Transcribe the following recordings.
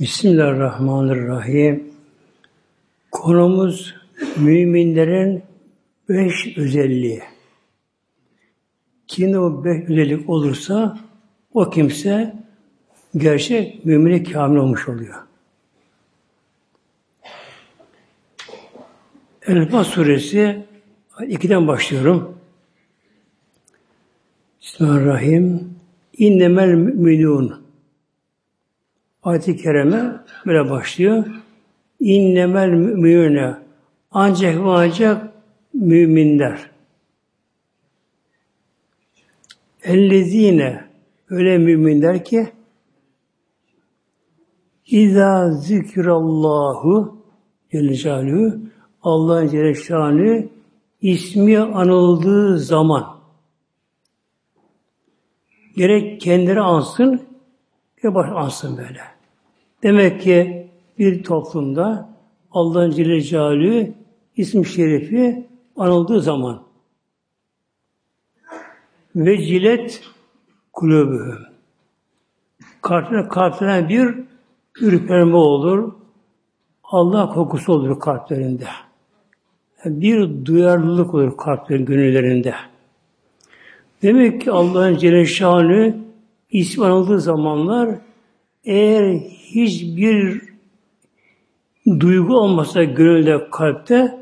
Bismillahirrahmanirrahim. Konumuz müminlerin beş özelliği. Kim o beş özellik olursa o kimse gerçek mümine kamil olmuş oluyor. El-Fat suresi 2'den başlıyorum. Bismillahirrahmanirrahim. İnnemel müminun. Ayet-i Kerime böyle başlıyor. İnnemel müminune ancak ve ancak müminler. Ellezine öyle müminler ki İza zikrallahu Celle Allah'ın Celle Şanı ismi anıldığı zaman gerek kendileri ansın gerek baş ansın böyle. Demek ki bir toplumda Allah'ın Celle Celaluhu isim şerifi anıldığı zaman ve cilet kulübü kalplerine, kalplerine bir ürperme olur. Allah kokusu olur kalplerinde. Bir duyarlılık olur kalplerin gönüllerinde. Demek ki Allah'ın Celle Şanı isim anıldığı zamanlar eğer hiçbir duygu olmasa gönülde, kalpte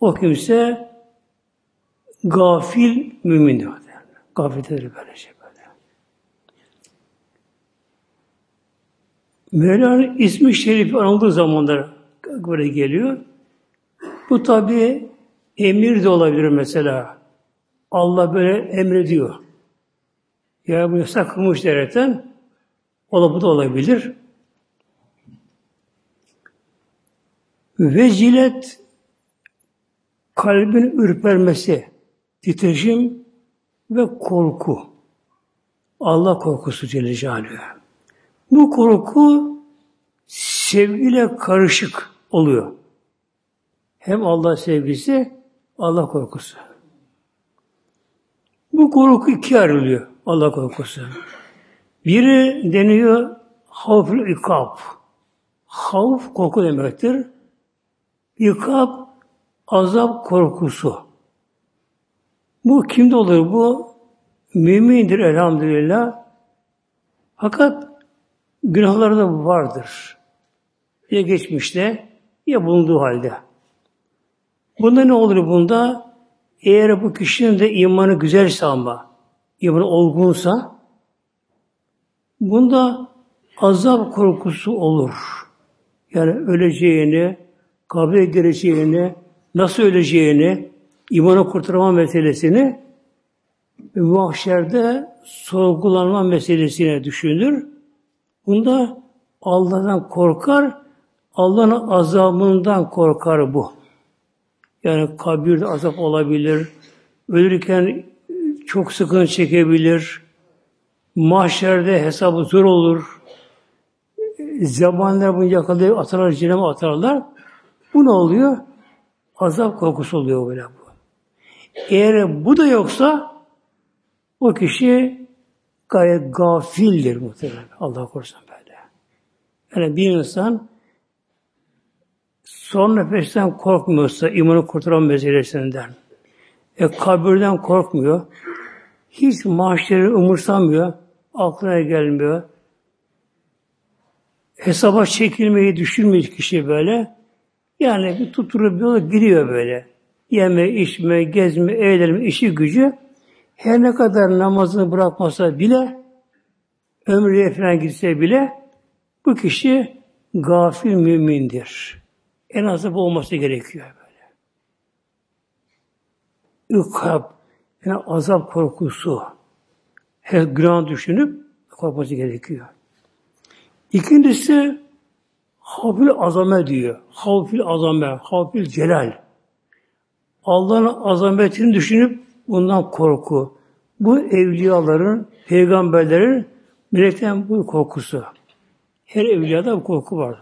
o kimse gafil mümin diyor. Gafildir böylece şey böyle. Mevla'nın ismi şerifi anıldığı zamanlar böyle geliyor. Bu tabi emir de olabilir mesela. Allah böyle emrediyor. Ya bunu sakınmış derken o da bu da olabilir. Vecilet kalbin ürpermesi, titreşim ve korku. Allah korkusu Celle Celaluhu. Bu korku sevgiyle karışık oluyor. Hem Allah sevgisi, Allah korkusu. Bu korku iki ayrılıyor Allah korkusu. Biri deniyor havfül ikab. Havf korku demektir. İkab azap korkusu. Bu kimde olur bu? Mümindir elhamdülillah. Fakat günahları da vardır. Ya geçmişte ya bulunduğu halde. Bunda ne olur bunda? Eğer bu kişinin de imanı güzelse ama, imanı olgunsa, bunda azap korkusu olur. Yani öleceğini, kabre gireceğini, nasıl öleceğini, imanı kurtarma meselesini mahşerde sorgulanma meselesine düşünür. Bunda Allah'tan korkar, Allah'ın azabından korkar bu. Yani kabirde azap olabilir, ölürken çok sıkıntı çekebilir, mahşerde hesabı zor olur, zamanlar bunu yakalayıp atarlar, cehenneme atarlar. Bu ne oluyor? Azap korkusu oluyor böyle bu. Eğer bu da yoksa o kişi gayet gafildir muhtemelen. Allah korusun böyle. Yani bir insan son nefesten korkmuyorsa imanı kurtaran meselesinden, e, kabirden korkmuyor, hiç maaşları umursamıyor, aklına gelmiyor, hesaba çekilmeyi düşünmüyor kişi böyle, yani bir tuturup bir yola giriyor böyle. Yeme, içme, gezme, eğlenme, işi gücü her ne kadar namazını bırakmasa bile ömrüye falan gitse bile bu kişi gafil mümindir. En azı bu olması gerekiyor böyle. Ükab, yani azap korkusu, her günah düşünüp korkması gerekiyor. İkincisi Havfil azame diyor. Havfil azame, havfil celal. Allah'ın azametini düşünüp bundan korku. Bu evliyaların, peygamberlerin melekten bu korkusu. Her evliyada bu korku var.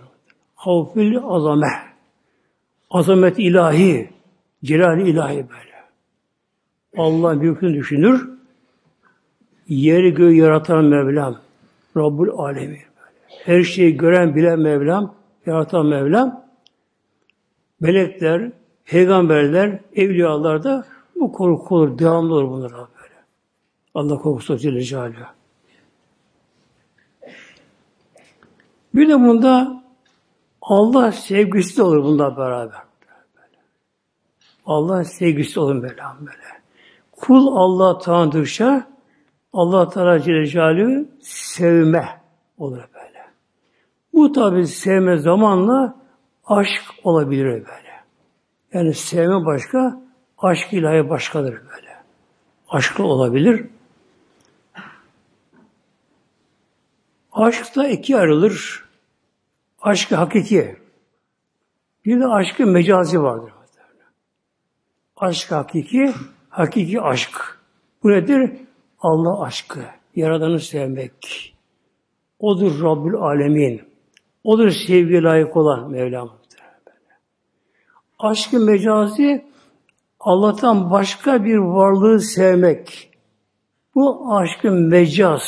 Havfil azame. Azamet ilahi, celal ilahi böyle. Allah büyüklüğünü düşünür. Yeri göğü yaratan Mevlam. Rabbul Alemin. Her şeyi gören, bilen Mevlam, yaratan Mevlam, melekler, peygamberler, evliyalar da bu korku olur, devamlı olur bunlar böyle. Allah korkusu Celle Celaluhu. Bir de bunda Allah sevgisi de olur bunda beraber. Allah sevgisi olur böyle böyle. Kul Allah tanıdıkça Allah Teala Celle sevme olur böyle. Bu tabi sevme zamanla aşk olabilir böyle. Yani sevme başka, aşk ilahi başkadır böyle. Aşkı olabilir. Aşk da iki ayrılır. Aşkı hakiki. Bir de aşkı mecazi vardır. Aşk hakiki, hakiki aşk. Bu nedir? Allah aşkı. Yaradanı sevmek. Odur Rabbül Alemin. Odur sevgi layık olan Mevlam. Aşkı mecazi Allah'tan başka bir varlığı sevmek. Bu aşkın mecaz.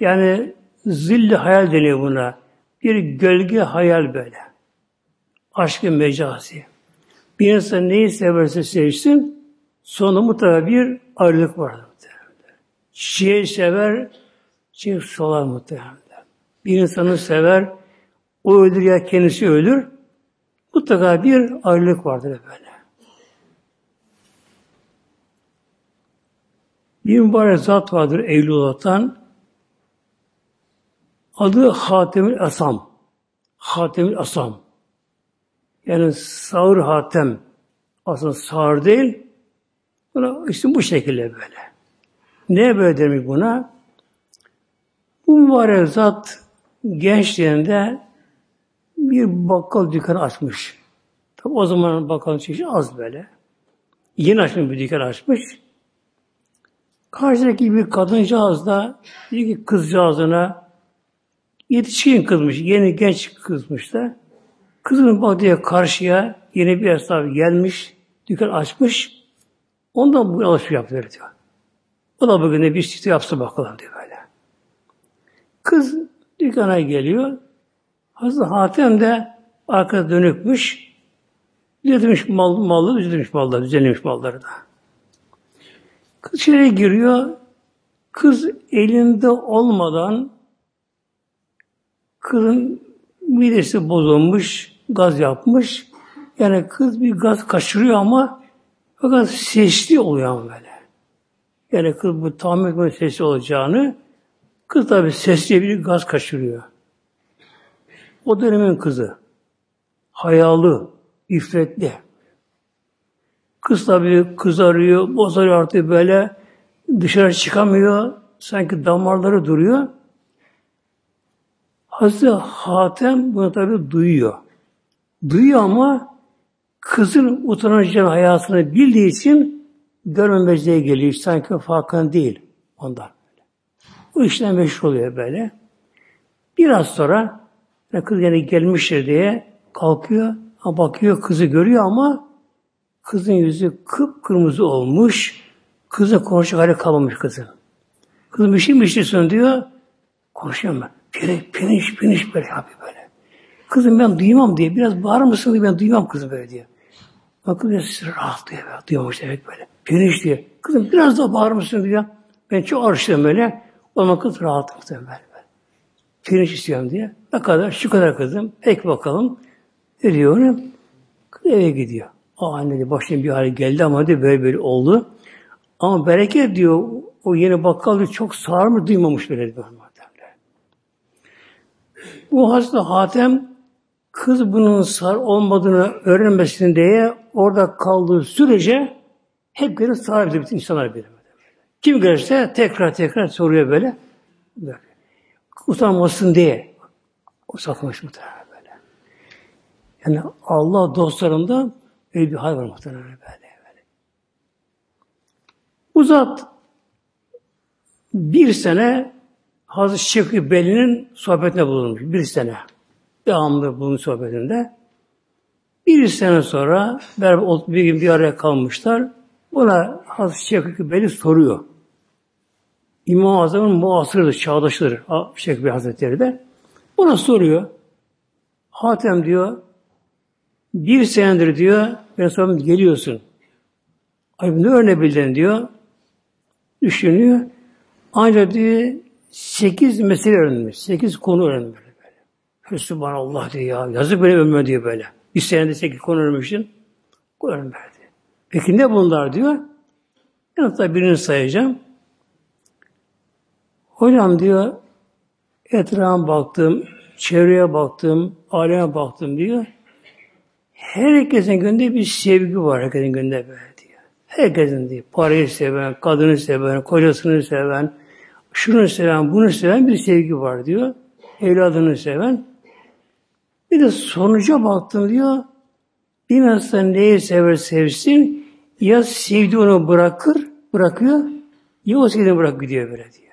Yani zilli hayal deniyor buna. Bir gölge hayal böyle. Aşkın mecazi. Bir insan neyi severse sevsin, sonu mutlaka bir ayrılık vardır. Çiçeği sever, çiçek solar muhtemelen. Bir insanı sever, o ölür ya kendisi ölür. Mutlaka bir ayrılık vardır böyle. Bir mübarek zat vardır Eylül'den. Adı Hatemül Asam. Hatemül Asam. Yani sağır hatem. Aslında sağır değil. Buna işte bu şekilde böyle. Ne böyle demek buna? Bu mübarek zat gençliğinde bir bakkal dükkanı açmış. Tabi o zaman bakkal çeşidi az böyle. Yeni açmış bir dükkan açmış. Karşıdaki bir kadıncağız da dedi ki kızcağızına yetişkin kızmış, yeni genç kızmış da kızının bak diye karşıya yeni bir esnaf gelmiş, dükkan açmış. Ondan bu alışveriş yapıyor diyor. O da bugün de bir çift yapsın bakalım diyor böyle. Kız dükkana geliyor. Hazreti Hatem de arkada dönükmüş. Düzeltmiş mal, malları, düzeltmiş malları, düzenlemiş malları da. Kız içeri giriyor. Kız elinde olmadan kızın midesi bozulmuş, gaz yapmış. Yani kız bir gaz kaçırıyor ama fakat sesli oluyor ama böyle. Yani kız bu tahmin etme sesli olacağını kız tabi sesli bir gaz kaçırıyor. O dönemin kızı. Hayalı, iffetli. Kız tabi kızarıyor, bozarıyor artık böyle dışarı çıkamıyor. Sanki damarları duruyor. Hazreti Hatem bunu tabi duyuyor. Duyuyor ama kızın utanacağını hayatını bildiği için görmemezliğe geliyor. Sanki farkında değil ondan. Bu işten meşhur oluyor böyle. Biraz sonra kız yine gelmiştir diye kalkıyor. Bakıyor kızı görüyor ama kızın yüzü kıpkırmızı olmuş. Kızla konuşacak hali kalmamış kızın. Kız bir şey mi istiyorsun diyor. Konuşuyor mu? Pirinç, pirinç, pirinç böyle yapıyor böyle. Kızım ben duymam diye. Biraz bağırır mısın diye ben duymam kızım böyle diye. Bakın biraz rahatlıyor. Böyle, duyuyormuş demek böyle. Pirinç diye. Kızım biraz daha bağırır mısın diyor. Ben çok arıştım böyle. O zaman kız rahatlıkta böyle. böyle. Pirinç istiyorum diye. Ne kadar? Şu kadar kızım. Peki bakalım. Veriyor onu. Kız eve gidiyor. O anne de başına bir hale geldi ama de böyle böyle oldu. Ama bereket diyor o yeni bakkal diyor, çok sağır mı duymamış böyle diyor. Bu hasta Hatem kız bunun sağır olmadığını öğrenmesin diye orada kaldığı sürece hep geri sağır bütün insanlar bilir. Kim görürse tekrar tekrar soruyor böyle. Utanmasın diye. O saklamış muhtemelen böyle. Yani Allah dostlarında öyle bir hal var muhtemelen böyle. böyle. Bu bir sene Hazreti Şevki Beli'nin sohbetine bulunmuş. Bir sene. Devamlı bunun sohbetinde. Bir sene sonra beraber bir gün bir araya kalmışlar. Buna Hazreti Şevki Beli soruyor. İmam-ı Azam'ın muasırıdır, çağdaşıdır Şevki Hazretleri de. Buna soruyor. Hatem diyor, bir senedir diyor, ben sonra geliyorsun. Ay ne öğrenebildin diyor. Düşünüyor. Ancak diyor, sekiz mesele öğrenmiş. Sekiz konu öğrenmiş. Böyle. Sübhanallah diyor ya. Yazık benim ömrüme diyor böyle. Bir senede sekiz konu öğrenmişsin. Öğrenmedi. Peki ne bunlar diyor? Yanıtta birini sayacağım. Hocam diyor, etrafa baktım, çevreye baktım, aleme baktım diyor. Herkesin gönlünde bir sevgi var herkesin gönlünde böyle diyor. Herkesin diyor. Parayı seven, kadını seven, kocasını seven, şunu seven, bunu seven bir sevgi var diyor. Evladını seven. Bir de sonuca baktım diyor. Bir insan neyi sever sevsin, ya sevdi onu bırakır, bırakıyor, ya o sevdiğini bırak gidiyor böyle diyor.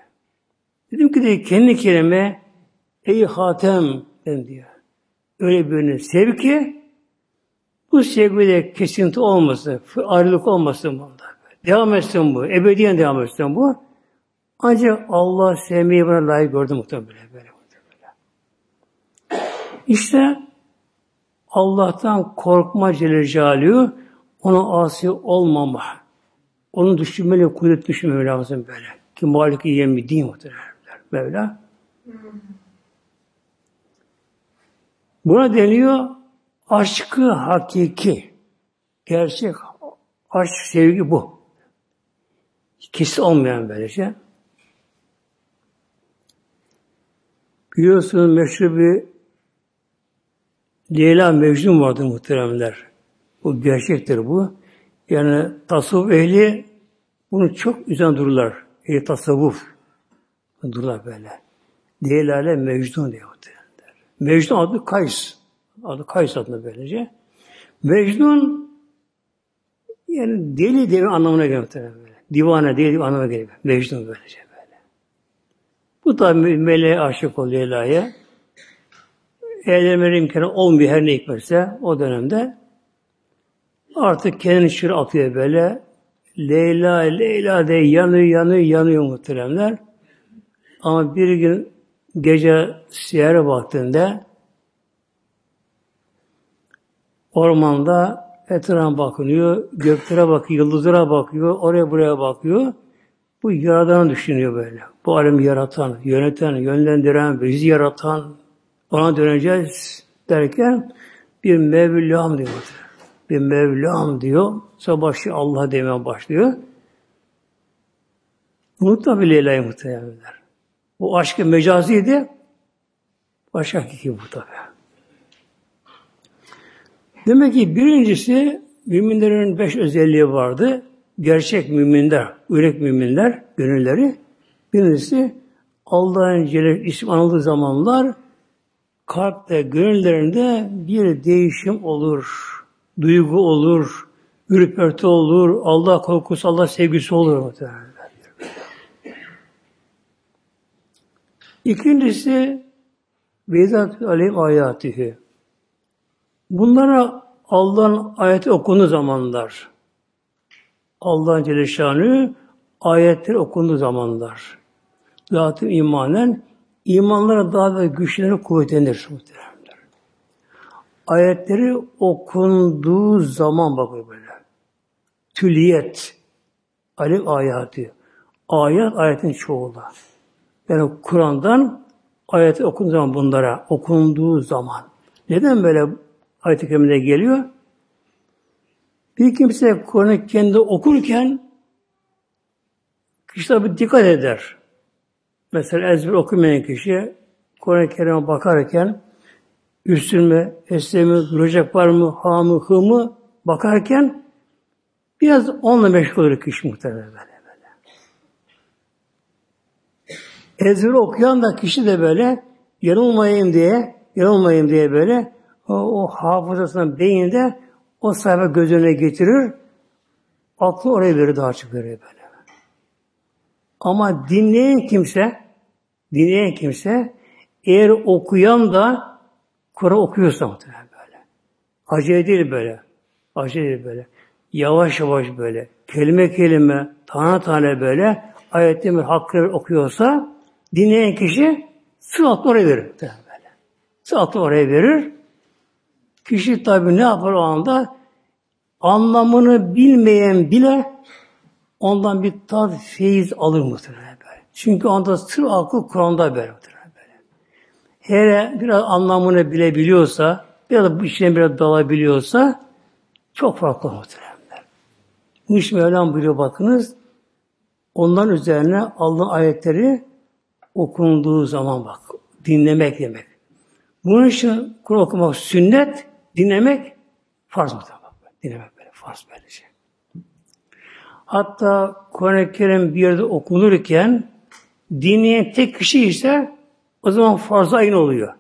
Dedim ki de kendi kelime ey hatem dedim diyor. Öyle birini sev ki bu sevgide kesinti olmasın, ayrılık olmasın bunda. Devam etsin bu, ebediyen devam etsin bu. Ancak Allah sevmeyi bana layık gördü muhtemelen böyle. İşte Allah'tan korkma Celle ona asi olmama. Onun düşünmeli, kudret düşünmeli lazım böyle. Ki malik yemi değil muhtemelen. Böyle. Buna deniyor aşkı hakiki. Gerçek aşk, sevgi bu. Kesin olmayan böylece. Şey. Biliyorsunuz meşhur bir Leyla Mecnun vardı muhteremler. Bu gerçektir bu. Yani tasavvuf ehli bunu çok üzerine dururlar. Ehli tasavvuf. Dururlar böyle. Leyla ile Mecnun diyor. Mecnun adı Kays. Adı Kays adında böylece. Mecnun yani deli deli anlamına geliyor. Böyle. Divane deli anlamına geliyor. Mecnun böylece böyle. Bu da meleğe aşık oluyor Leyla'ya. Evlenmeleri imkanı olmuyor her ne hikmetse o dönemde. Artık kendini şır atıyor böyle. Leyla, Leyla de yanıyor, yanıyor, yanıyor muhteremler. Ama bir gün gece siyere baktığında ormanda etrafa bakınıyor, göklere bakıyor, yıldızlara bakıyor, oraya buraya bakıyor. Bu yaradanı düşünüyor böyle. Bu alemi yaratan, yöneten, yönlendiren, bizi yaratan, ona döneceğiz derken bir Mevlam diyor. Bir Mevlam diyor. Sonra başlıyor Allah demeye başlıyor. Bunu tabi Leyla'yı muhtemelenler. Bu aşkı mecaziydi. Başka hakiki bu tabi. Demek ki birincisi müminlerin beş özelliği vardı. Gerçek müminler, ürek müminler, gönülleri. Birincisi Allah'ın Celle isim anıldığı zamanlar kalpte, gönüllerinde bir değişim olur. Duygu olur, ürperti olur, Allah korkusu, Allah sevgisi olur. Muhtemelen. İkincisi Vedat aleyhim ayatihi. Bunlara Allah'ın ayeti okunduğu zamanlar. Allah'ın Celle ayetleri okunduğu zamanlar. Zaten imanen imanlara daha da güçlenir, kuvvetlenir. Muhteremler. Ayetleri okunduğu zaman bakıyor böyle. Tüliyet. Alif ayatı. Ayet ayetin çoğulu. Yani Kur'an'dan ayet okunduğu zaman bunlara, okunduğu zaman. Neden böyle ayet-i kerimede geliyor? Bir kimse Kur'an'ı kendi okurken kişi tabi dikkat eder. Mesela ezber okumayan kişi Kur'an-ı Kerim'e bakarken üstüme, eslemi, duracak var mı, ha mı, hı mı bakarken biraz onunla meşgul olur kişi muhtemelen böyle. böyle. Ezberi okuyan da kişi de böyle yanılmayayım diye, yanılmayayım diye böyle o, o hafızasının beyinde o sayfa göz önüne getirir. Aklı oraya verir daha çok verir böyle. Ama dinleyen kimse, dinleyen kimse eğer okuyan da Kur'an okuyorsa muhtemelen böyle. Acele değil böyle. Acele değil böyle. Yavaş yavaş böyle. Kelime kelime, tane tane böyle ayetleri hakkı okuyorsa dinleyen kişi sıratla oraya verir. Böyle. aklı oraya verir. Kişi tabi ne yapar o anda? Anlamını bilmeyen bile ondan bir tat, feyiz alır muhtemelen böyle. Çünkü onda sır aklı Kur'an'da böyle muhtemelen böyle. Eğer biraz anlamını bilebiliyorsa, ya da bu işine biraz dalabiliyorsa çok farklı muhtemelen. Bu iş Mevlam buyuruyor bakınız. Onların üzerine Allah'ın ayetleri okunduğu zaman bak. Dinlemek demek. Bunun için Kur'an okumak sünnet, dinlemek farz mı? Dinlemek böyle, farz böylece. Şey. Hatta Kur'an-ı Kerim bir yerde okunurken dinleyen tek kişi ise o zaman farz ayın oluyor.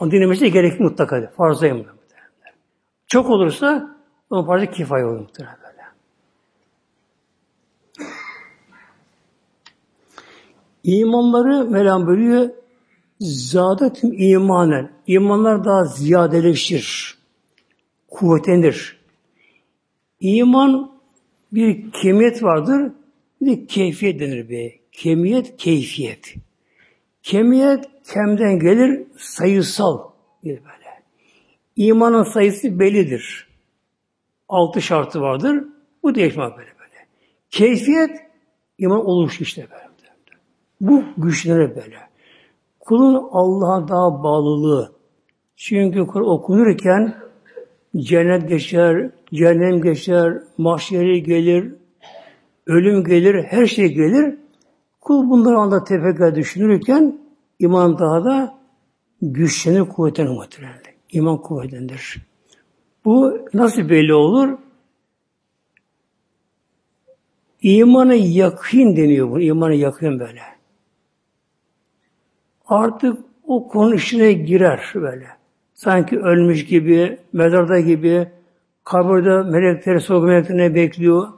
O dinlemesi gerekli mutlaka. Farz ayın Çok olursa o farz kifayı olur mutlaka böyle. İmanları Mevlam bölüyor Zadatüm imanen. İmanlar daha ziyadeleşir. Kuvvetlenir. İman bir kemiyet vardır. Bir de keyfiyet denir be. Kemiyet, keyfiyet. Kemiyet kemden gelir, sayısal bir böyle. İmanın sayısı bellidir. Altı şartı vardır. Bu değişmez böyle böyle. Keyfiyet, iman oluş işte böyle. Bu güçlenir böyle. Kulun Allah'a daha bağlılığı. Çünkü Kur'an okunurken cennet geçer, cehennem geçer, mahşeri gelir, ölüm gelir, her şey gelir. Kul bunları anda tefekkür düşünürken iman daha da güçlenir, kuvvetlenir muhtemelen. İman kuvvetlenir. Bu nasıl belli olur? İmanı yakın deniyor bu. İmanı yakın böyle artık o konu içine girer böyle. Sanki ölmüş gibi, mezarda gibi, kabirde melekleri, sorgu meleklerine bekliyor.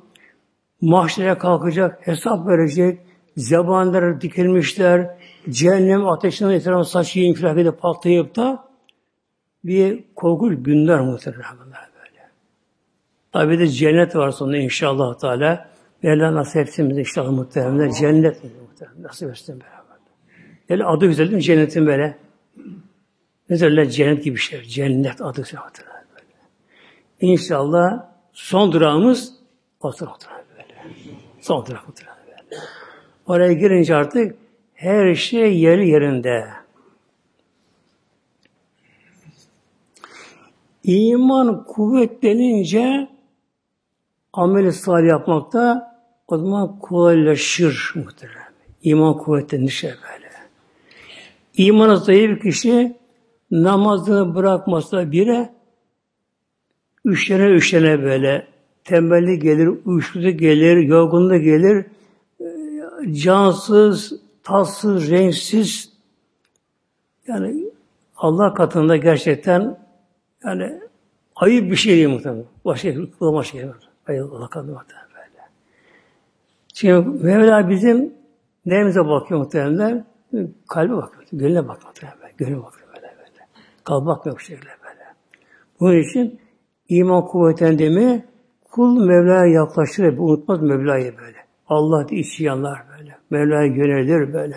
Mahşere kalkacak, hesap verecek. Zebanlar dikilmişler. Cehennem ateşinin etrafına saçı infilak edip patlayıp da bir korkunç günler muhtemelen böyle. Tabi de cennet var sonunda inşallah Teala. Mevla nasip etsin inşallah muhtemelen. Cennet muhtemelen. Nasip etsin beraber. Böyle adı güzel değil mi cennetin böyle? Derler cennet gibi şeyler. Cennet adı güzel. İnşallah son durağımız o böyle. Son durak böyle. Oraya girince artık her şey yeri yerinde. İman kuvvetlenince amel salih yapmakta o zaman kolaylaşır muhtemelen. İman kuvvetlenirse böyle. İmanı zayıf kişi namazını bırakmasa bire üşene üşene böyle tembellik gelir, uyuşukluk gelir, yorgunluk gelir, cansız, tatsız, renksiz yani Allah katında gerçekten yani ayıp bir şey değil muhtemelen. Başka kılma şey var. Ayıp Allah katında muhtemelen böyle. Çünkü Mevla bizim neyimize bakıyor muhtemelen? Kalbe bakıyor. Gönlüne bakıyor. Böyle. Gönlüne bakıyor böyle böyle. Kalbe bakmıyor bu şekilde böyle. Bunun için iman kuvvetlendi mi kul Mevla'ya yaklaşır. Unutmaz Mevla'yı böyle. Allah içi yanlar böyle. Mevla'ya yönelir böyle.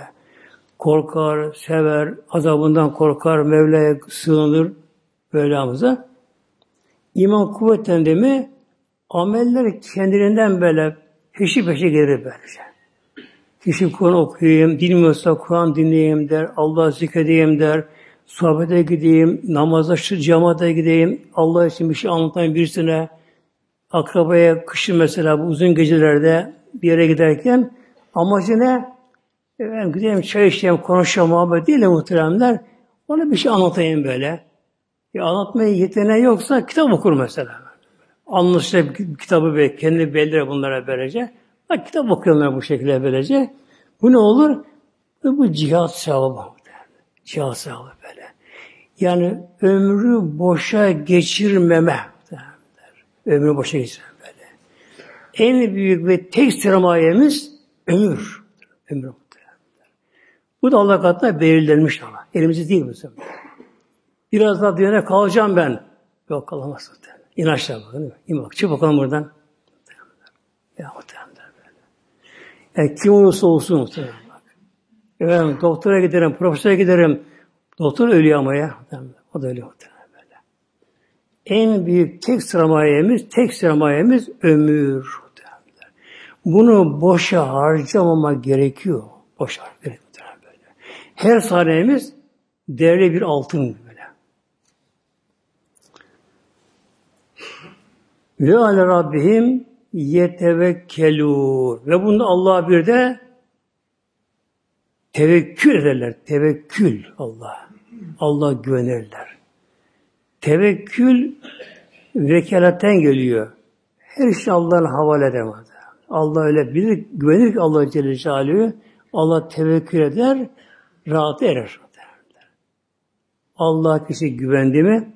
Korkar, sever, azabından korkar, Mevla'ya sığınır Mevlamıza. İman kuvvetlendi mi ameller kendiliğinden böyle peşi peşi gelir böylece. Kişi Kur'an okuyayım, bilmiyorsa Kur'an dinleyeyim der, Allah zikredeyim der, sohbete gideyim, namaza şu cemaate gideyim, Allah için bir şey anlatayım birisine, akrabaya kışın mesela bu uzun gecelerde bir yere giderken amacı ne? Ben gideyim çay içeyim, konuşayım, muhabbet değil de muhteremler. Ona bir şey anlatayım böyle. Ya anlatmaya yeteneği yoksa kitap okur mesela. Anlaşılır kitabı ve kendi belirler bunlara böylece. Bak kitap okuyorlar bu şekilde böylece. Bu ne olur? Bu cihat sevabı. Sevabı böyle. Yani ömrü boşa geçirmeme. Ömrü boşa geçirmeme böyle. En büyük ve tek sermayemiz ömür. Ömür. Bu da Allah katında belirlenmiş ama. Elimizde değil bu Biraz daha dünyaya kalacağım ben. Yok kalamazsın. İnançlar bakın. İn bak. Çık bakalım buradan. Ya muhtemelen. Yani kim olursa olsun muhtemelen. Efendim, doktora giderim, profesöre giderim, Doktor ölüyor ama ya. O da ölüyor böyle. En büyük tek sermayemiz, tek sermayemiz ömür. Bunu boşa harcamamak gerekiyor. Boşa harcamamak böyle. Her saniyemiz değerli bir altın böyle. Ve ale Rabbihim yetevekkelûn. Ve bunda Allah bir de tevekkül ederler. Tevekkül Allah. Allah güvenirler. Tevekkül vekaletten geliyor. Her şey Allah'ın havale edemez. Allah öyle bilir, güvenir ki Allah Celle Celaluhu. Allah tevekkül eder, rahat erer. Allah kişi güvendi mi,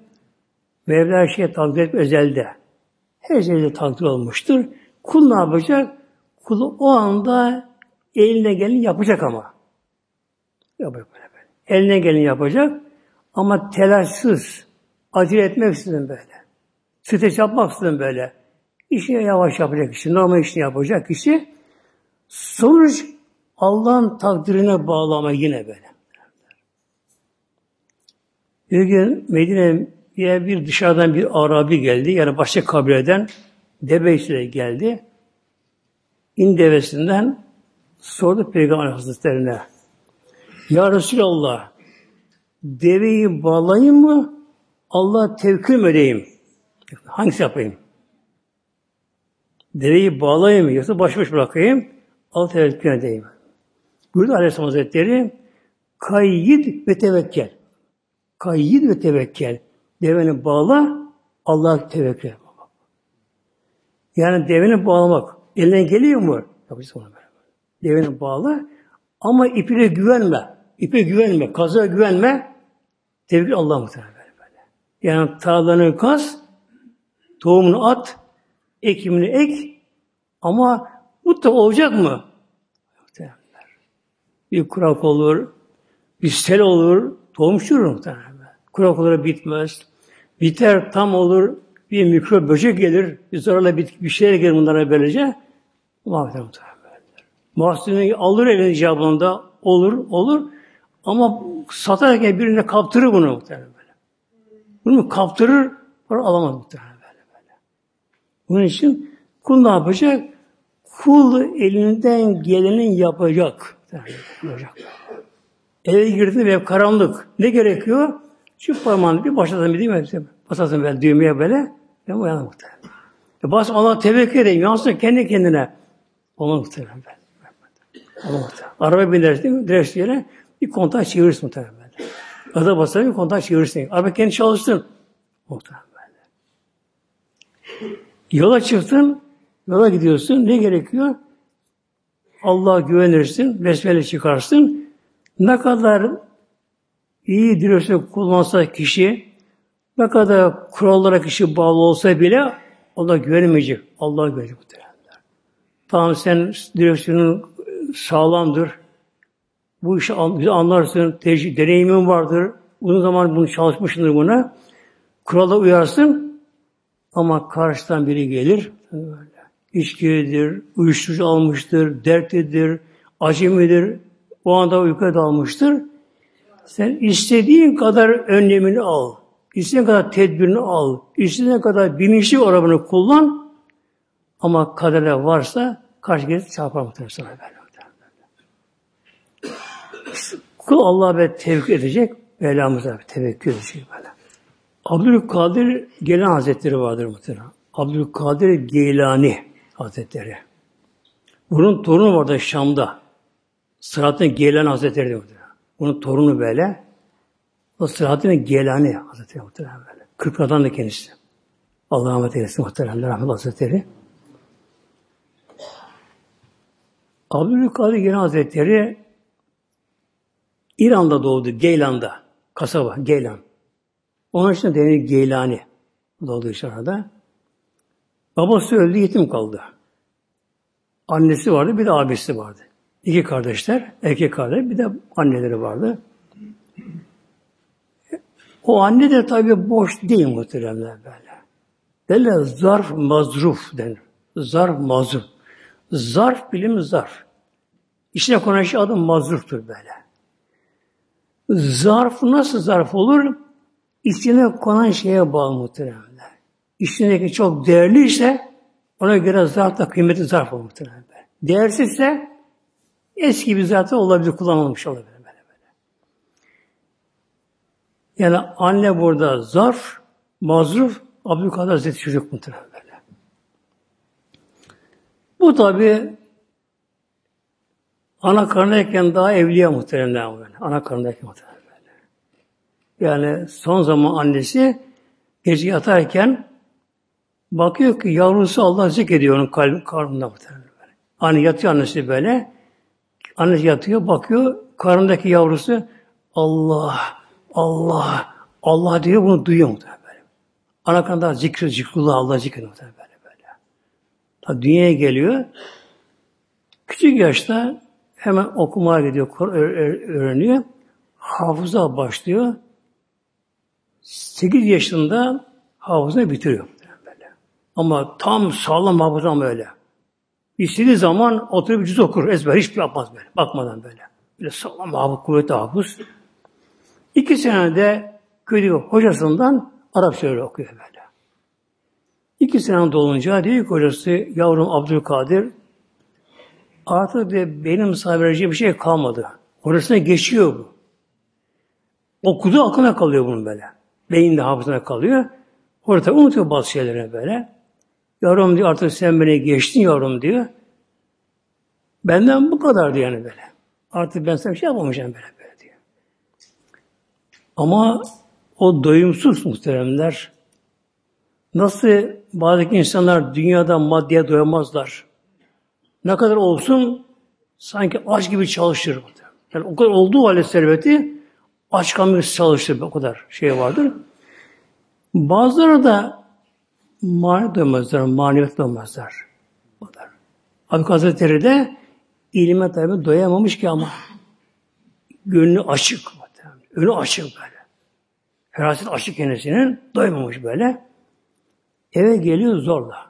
Mevla her şeye takdir et özelde. Her şeyde takdir olmuştur. Kul ne yapacak? Kul o anda eline gelin yapacak ama. Yapacak böyle böyle. Eline gelin yapacak ama telaşsız, acele etmek istedim böyle. Stres yapmak istedim böyle. İşi yavaş yapacak kişi, normal işini yapacak kişi. Sonuç Allah'ın takdirine bağlama yine böyle. Bir gün Medine'ye bir dışarıdan bir Arabi geldi. Yani başka kabileden deve geldi. İn devesinden sordu Peygamber Hazretlerine. Ya Resulallah deveyi bağlayayım mı? Allah tevkül edeyim? Hangisi yapayım? Deveyi bağlayayım mı? Yoksa baş baş bırakayım? Allah tevkül edeyim. Buyurdu Aleyhisselam Hazretleri kayyid ve tevekkel. Kayyid ve tevekkel. Deveni bağla, Allah'a tevekkül Yani deveni bağlamak. Elinden geliyor mu? Yapacağız onu böyle. Deveni bağla ama ipine güvenme. İpe güvenme, kaza güvenme. Tevekkül Allah'a muhtemelen böyle. Yani tarlanı kaz, tohumunu at, ekimini ek ama mutlaka olacak mı? Bir kurak olur, bir sel olur, tohum çürür muhtemelen. Kurak olur bitmez. Biter tam olur, bir mikro böcek gelir, bir zararla bitki bir şeyler gelir bunlara böylece. Muhtemelen muhtemelen. Mahsulünü alır elini cevabında, olur, olur. Ama satarken birine kaptırır bunu muhtemelen böyle. Bunu kaptırır, para alamaz muhtemelen böyle, böyle. Bunun için kul ne yapacak? Kul elinden gelenin yapacak. yapacak. Eve girdiğinde ve karanlık. Ne gerekiyor? Şu parmağını bir bir değil mi? Basasın böyle düğmeye böyle. Ben uyanım muhtemelen. E bas Allah tevekkül edeyim. Yansın kendi kendine. Olmaz muhtemelen ben. Olmaz muhtemelen. Araba binersin değil mi? Bir kontak çevirirsin muhtemelen böyle. Gaza basar bir kontak çevirirsin. Araba kendi çalışsın. Muhtemelen böyle. Yola çıktın, yola gidiyorsun. Ne gerekiyor? Allah'a güvenirsin, besmele çıkarsın. Ne kadar iyi direksiyon kullansa kişi, ne kadar kurallara kişi bağlı olsa bile ona güvenmeyecek. Allah'a güvenecek muhtemelen. Tamam sen direksiyonun sağlamdır, bu işi anlarsın, tecrübe, deneyimin vardır. Uzun zaman bunu çalışmışsındır buna. Kurala uyarsın ama karşıdan biri gelir. Böyle. Uyuşturucu almıştır, dertlidir, acemidir, o anda uykuya dalmıştır. Sen istediğin kadar önlemini al. İstediğin kadar tedbirini al. İstediğin kadar bilinçli arabanı kullan. Ama kadere varsa karşı gelip çarpar muhtemelen sana böyle. Kul Allah'a böyle tevekkül edecek. Mevlamıza tevekkül edecek böyle. Abdülkadir Gelen Hazretleri vardır muhtemelen. Abdülkadir Geylani Hazretleri. Bunun torunu vardı Şam'da. Sıratın Geylan Hazretleri diyor. Bunun torunu böyle. O Sıratın Geylani Hazretleri muhtemelen böyle. Kırk adam da kendisi. Allah rahmet eylesin muhtemelen rahmet Hazretleri. Abdülkadir Geylan Hazretleri İran'da doğdu, Geylan'da. Kasaba, Geylan. Onun için denir Geylani. Doğdu dışarıda. Babası öldü, yetim kaldı. Annesi vardı, bir de abisi vardı. İki kardeşler, erkek kardeş, bir de anneleri vardı. O anne de tabi boş değil muhteremler böyle. Böyle zarf mazruf denir. Zarf mazruf. Zarf bilim zarf. İşine konan şey adı mazruftur böyle. Zarf nasıl zarf olur? İçine konan şeye bağlı muhteremler. İçindeki çok değerliyse ona göre zarf da kıymetli zarf olur muhteremler. Değersizse eski bir zarf olabilir, kullanılmış olabilir. Böyle. Yani anne burada zarf, mazruf, Abdülkadir Hazreti çocuk muhterem böyle. Bu tabi ana karnındayken daha evliya muhteremler böyle. Ana karnındayken muhterem böyle. Yani son zaman annesi gece yatarken bakıyor ki yavrusu Allah zikrediyor onun kalbi karnında muhterem böyle. Anne yatıyor annesi böyle. Annesi yatıyor bakıyor karnındaki yavrusu Allah Allah Allah diyor bunu duyuyor muhterem. Ana karnında zikri, zikrullah, Allah zikri böyle böyle. Ta dünyaya geliyor. Küçük yaşta hemen okumaya gidiyor, öğreniyor. Hafıza başlıyor. 8 yaşında hafızayı bitiriyor. Böyle. Ama tam sağlam hafızam öyle. İstediği zaman oturup cüz okur, ezber, hiçbir yapmaz böyle, bakmadan böyle. Böyle sağlam hafız, kuvvetli hafız. İki senede köyde hocasından Arapça öyle okuyor böyle. İki sene dolunca diyor ki hocası yavrum Abdülkadir artık de benim sana bir şey kalmadı. Orasına geçiyor bu. Okudu aklına kalıyor bunun böyle. Beyinde hafızına kalıyor. Orada unutuyor bazı şeyleri böyle. Yavrum diyor artık sen beni geçtin yavrum diyor. Benden bu kadar diyor yani böyle. Artık ben sana bir şey yapamayacağım böyle böyle diyor. Ama o doyumsuz muhteremler. Nasıl bazı insanlar dünyada maddeye doyamazlar. Ne kadar olsun sanki aç gibi çalışır. Yani o kadar olduğu halde serveti aç kalmış çalışır. O kadar şey vardır. Bazıları da mani doymazlar, maneviyat doymazlar. O kadar. Abi Hazretleri de ilme tabi doyamamış ki ama gönlü açık. Önü açık böyle. Feraset açık kendisinin. Doymamış böyle. Eve geliyor zorla.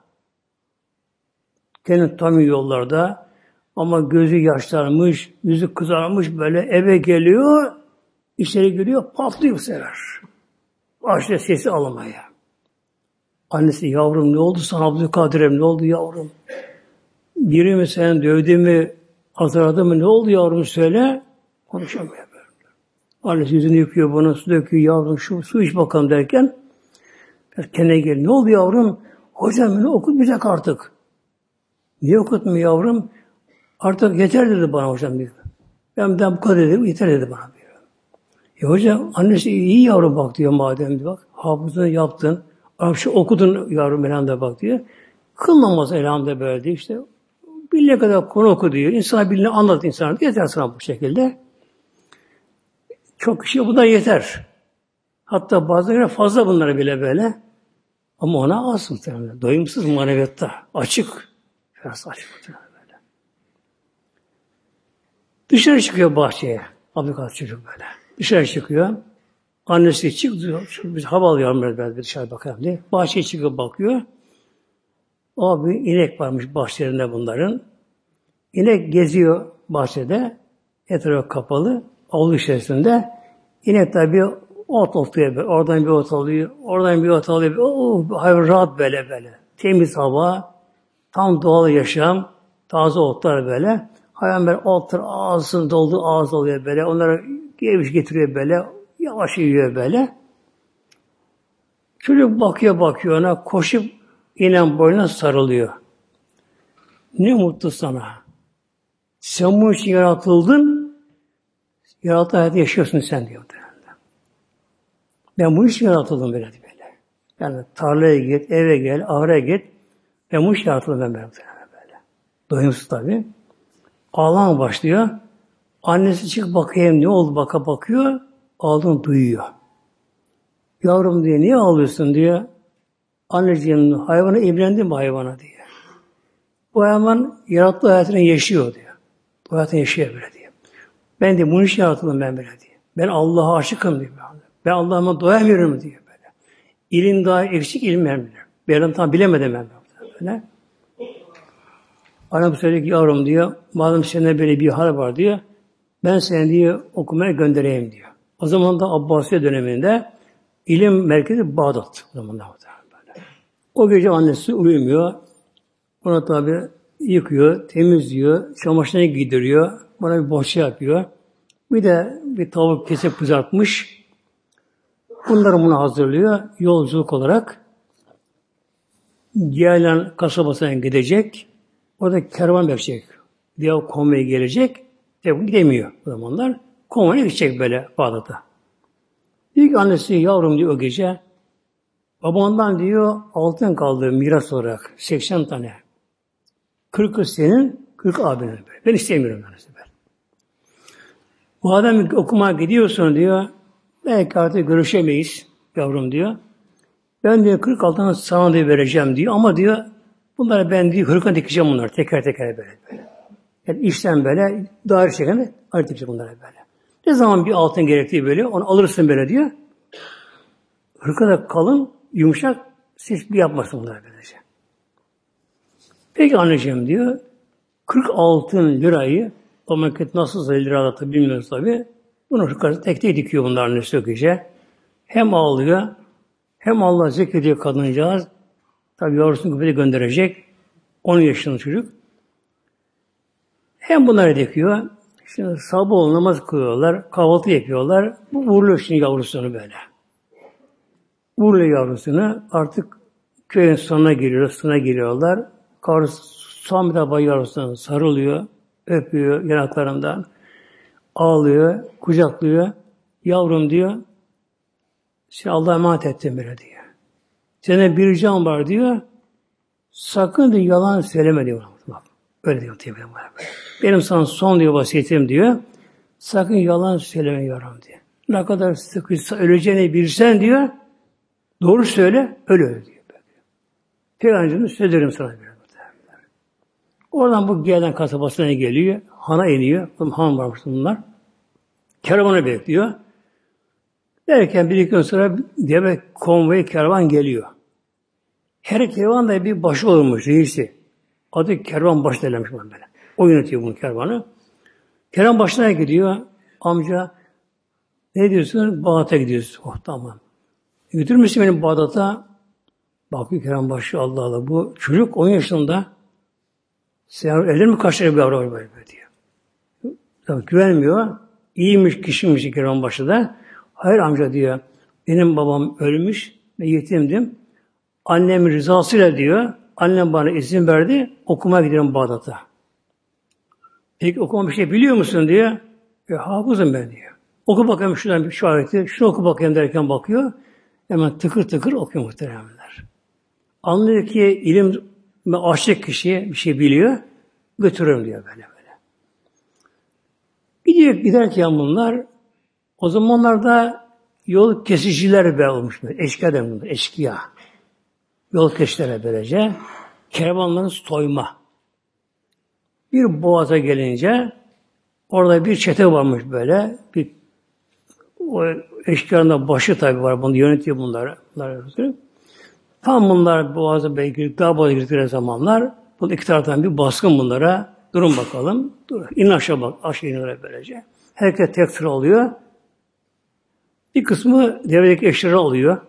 Kendi tam yollarda ama gözü yaşlanmış, yüzü kızarmış böyle eve geliyor, içeri giriyor, patlıyor bu sefer. Başlıyor sesi alamaya. Annesi yavrum ne oldu sana Abdülkadir'im ne oldu yavrum? Biri mi sen dövdü mü, azarladı mı ne oldu yavrum söyle. Konuşamıyor. Annesi yüzünü yıkıyor bunu, su döküyor yavrum şu su iç bakalım derken kendine geliyor. Ne oldu yavrum? Hocam beni okutmayacak artık. Niye okutmuyor yavrum? Artık yeter dedi bana hocam diyor. Ben, ben bu kadar dedim, yeter dedi bana diyor. E hocam annesi iyi yavrum bak diyor madem diyor. Bak hafızını yaptın. Arapça okudun yavrum elhamdülillah bak diyor. Kıl namazı elhamdülillah böyle diyor işte. Bildiği kadar konu oku diyor. İnsan bildiğini anlat insan. Yeter sana bu şekilde. Çok kişi bu da yeter. Hatta bazıları fazla bunları bile böyle. Ama ona az muhtemelen. Doyumsuz maneviyatta. Açık. Biraz muhtemelen böyle. Dışarı çıkıyor bahçeye. Abdülkadir çocuk böyle. Dışarı çıkıyor. Annesi çık diyor. Biz hava alıyorum biraz dışarı bakalım diye. Bahçeye çıkıyor bakıyor. Abi inek varmış bahçelerinde bunların. İnek geziyor bahçede. Etrafı kapalı avlu içerisinde yine tabi ot otluyor böyle. Oradan bir ot alıyor, oradan bir ot alıyor. Oh, hayvan rahat böyle böyle. Temiz hava, tam doğal yaşam, taze otlar böyle. Hayvan böyle otlar ağzını doldu, ağız oluyor böyle. Onları geviş getiriyor böyle. Yavaş yiyor böyle. Çocuk bakıyor bakıyor ona, koşup inen boynuna sarılıyor. Ne mutlu sana. Sen bu için yaratıldın, Yarattığı hayatı yaşıyorsun sen diyor. Ben bu iş yaratıldım böyle böyle. Yani tarlaya git, eve gel, ahıra git. Ben bu iş yaratıldım ben böyle. Doyumsuz tabi. Ağlama başlıyor. Annesi çık bakayım ne oldu baka bakıyor. Ağladığını duyuyor. Yavrum diye niye ağlıyorsun diyor. Anneciğim hayvana imrendin mi hayvana diyor. Bu hayvan yarattığı hayatını yaşıyor diyor. Bu hayatını yaşıyor böyle diyor. Ben de bunu için yaratıldım ben böyle diye. Ben Allah'a aşıkım diyor. Ben Allah'ıma doyamıyorum diyor böyle. İlim daha eksik ilim vermiyor. Ben tam bilemedim ben böyle. Anam söyledi ki yavrum diyor, madem sende böyle bir hal var diyor, ben seni diyor okumaya göndereyim diyor. O zaman da Abbasiye döneminde ilim merkezi Bağdat. O zaman da. O gece annesi uyumuyor. Ona tabi yıkıyor, temizliyor, çamaşırını giydiriyor. Bana bir bohça yapıyor. Bir de bir tavuk kesip kızartmış. Bunları bunu hazırlıyor. Yolculuk olarak Gelen kasabasına gidecek. Orada kervan beklecek. Diye konvoya gelecek. Tabi gidemiyor o zamanlar. Konvoya gidecek böyle Bağdat'a. Diyor ki annesi yavrum diyor o gece babandan diyor altın kaldı miras olarak 80 tane. 40'ı senin, 40 abinin. Böyle. Ben istemiyorum annesi ben. Madem okumaya gidiyorsun diyor belki artık görüşemeyiz yavrum diyor. Ben diyor 40 altına sana diye vereceğim diyor ama diyor bunları ben diyor hırka dikeceğim bunları teker teker böyle böyle. Yani işten böyle daire şeklinde ayrı dikeceğim bunları böyle. Ne zaman bir altın gerektiği böyle onu alırsın böyle diyor. Hırka da kalın, yumuşak, bir yapmasın bunları böylece. Peki anneciğim diyor, 40 altın lirayı, o memleket nasıl lira da bilmiyoruz tabi. Bunu hırkası tek tek dikiyor bunlar annesi döküce. Hem ağlıyor, hem Allah zikrediyor kadıncağız. Tabi yavrusunu köpeğe gönderecek. 10 yaşında çocuk. Hem bunları dikiyor. Şimdi sabah namaz kılıyorlar, kahvaltı yapıyorlar. Bu vuruluyor şimdi yavrusunu böyle. Vuruluyor yavrusunu. Artık köyün sonuna giriyor, sonuna giriyorlar. Karısı bir defa yavrusunu sarılıyor, öpüyor yanaklarından. Ağlıyor, kucaklıyor. Yavrum diyor, seni Allah'a emanet ettim böyle diyor. Senin bir can var diyor. Sakın diyor, yalan söyleme diyor. Bak, öyle diyor. diyor Benim sana son diyor vasiyetim diyor. Sakın yalan söyleme yavrum diyor. Ne kadar sıkıysa öleceğini bilsen diyor. Doğru söyle, öyle öyle diyor. Peygamberimiz söylerim sana diyor. Oradan bu gelen kasabasına geliyor. Hana iniyor. Han varmış bunlar. Kervanı bekliyor. Derken bir iki gün sonra demek konvoy kervan geliyor. Her kervan da bir başı olmuş reisi. Adı kervan başı denilmiş böyle. O yönetiyor bunu kervanı. Kervan başına gidiyor. Amca ne diyorsun? Bağdat'a gidiyoruz. Oh tamam. Götür müsün beni Bağdat'a? Bakıyor kervan başı Allah Allah. Bu çocuk 10 yaşında. Sen evlenir mi kaçırır bir yavru böyle diyor. Tabii güvenmiyor. İyiymiş kişiymiş kervan başı da. Hayır amca diyor. Benim babam ölmüş ve yetimdim. Annem rızasıyla diyor. Annem bana izin verdi. Okumaya gidiyorum Bağdat'a. Peki okuma bir şey biliyor musun diyor. E, hafızım ben diyor. Oku bakayım şuradan bir ayeti. Şunu oku bakayım derken bakıyor. Hemen tıkır tıkır okuyor muhteremler. Anlıyor ki ilim aşık kişi bir şey biliyor. Götürürüm diyor böyle böyle. Gidiyor giderken bunlar o zamanlarda yol kesiciler be olmuş. Eşkıya bunlar, eşkıya. Yol kesiciler böylece. Kervanların soyma. Bir boğaza gelince orada bir çete varmış böyle. Bir o eşkıyanın başı tabi var. Bunu yönetiyor bunları. bunları Tam bunlar boğaza belki daha boğaza girdikleri zamanlar bu iki taraftan bir baskın bunlara. Durun bakalım. Dur. İn aşağı bak. Aşağı iniyorlar böylece. Herkes tek sıra oluyor. Bir kısmı devredeki eşleri alıyor.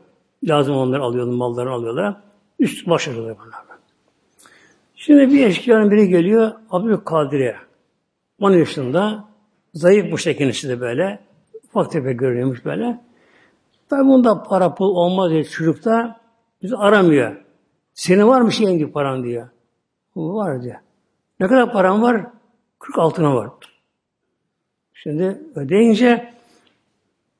Lazım onları alıyorlar, mallarını alıyorlar. Üst başarılı bunlar. Şimdi bir eşkıyanın biri geliyor, Abdülkadir'e. 10 yaşında, zayıf bu kendisi de böyle. Ufak tefek görünüyormuş böyle. Tabi bunda para pul olmaz diye çocukta bizi aramıyor. Senin var mı şeyin gibi paran diyor. Var diyor. Ne kadar param var? 40 altına var. Şimdi ödeyince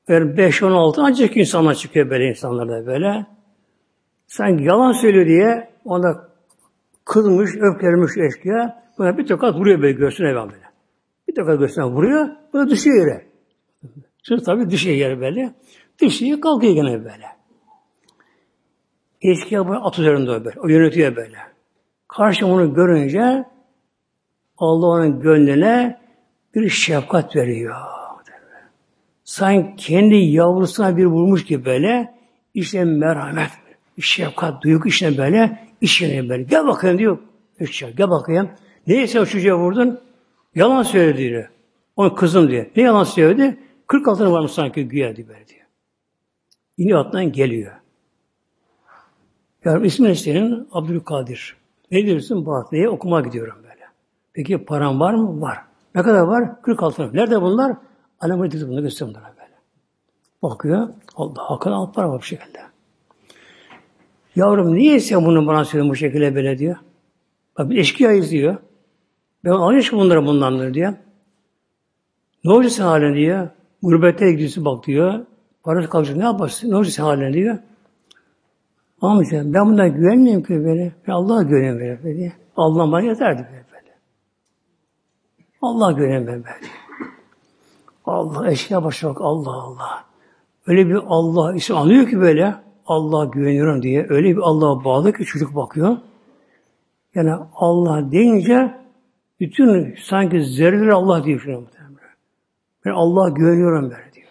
Böyle 5-16 ancak insanlar çıkıyor böyle insanlarda böyle. Sanki yalan söylüyor diye ona kızmış, öfkelenmiş eşkıya. Buna bir tokat vuruyor böyle göğsüne böyle. Bir tokat göğsüne vuruyor. Bu da düşüyor yere. Şimdi tabii düşüyor yere böyle. Düşüyor kalkıyor gene böyle. Eşkıya böyle at üzerinde böyle. O yönetiyor böyle. Karşı onu görünce Allah onun gönlüne bir şefkat veriyor. Sanki kendi yavrusuna bir vurmuş gibi böyle işte merhamet, şefkat, duygu işine böyle işine böyle. Gel bakayım diyor. İşte, gel bakayım. Neyse o çocuğa vurdun? Yalan söyledi diyor. O kızım diyor. Ne yalan söyledi? 40 altına varmış sanki güya diyor böyle diyor. İniyor attan geliyor. Yani ismin senin Abdülkadir. Ne diyorsun? Batı'ya okuma gidiyorum böyle. Peki param var mı? Var. Ne kadar var? 40 altın. Nerede bunlar? Alamet dedi bunu gösteriyor bunlara böyle. Bakıyor. Allah hakkında alt para bir şekilde. Yavrum niye sen bunu bana söylüyorsun bu şekilde böyle diyor. Bak bir eşkıyayız diyor. Ben alışım bunlara bundan diyor. Ne olacak sen halin diyor. Gurbette gidiyorsun bak diyor. Parası kalacak ne yaparsın? Ne olacak sen halin diyor. Amca ben buna güvenmiyorum ki böyle. Ben Allah'a güveniyorum böyle. böyle. Allah bana yeterdi böyle. böyle. Allah'a güveniyorum ben böyle. Allah eşya başa bak Allah Allah. Öyle bir Allah isim anlıyor ki böyle. Allah'a güveniyorum diye. Öyle bir Allah'a bağlı ki çocuk bakıyor. Yani Allah deyince bütün sanki zerreleri Allah şuna muhtemelen. Ben Allah'a güveniyorum böyle diyor.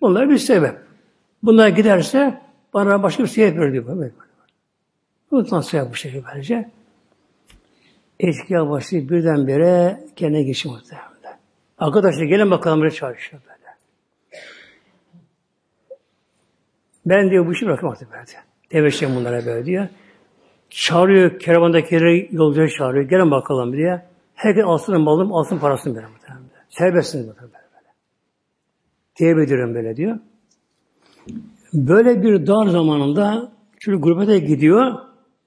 Bunlar bir sebep. Bunlar giderse bana başka bir sebep ver diyor. Böyle. Bundan sebep bu şekilde bence. Eşkıya başlayıp birdenbire kendine geçiyor muhtemelen. Arkadaşlar gelin bakalım buraya çalışıyor böyle. Ben diyor bu işi bırakmam artık böyle. Teveşşem bunlara böyle diyor. Çağırıyor, keravandakileri yolcuları çağırıyor. Gelin bakalım diye. Herkes alsın malım, alsın parasını böyle. Serbestsiniz böyle. böyle. Tevbe böyle diyor. Böyle bir dar zamanında şöyle gurbete gidiyor.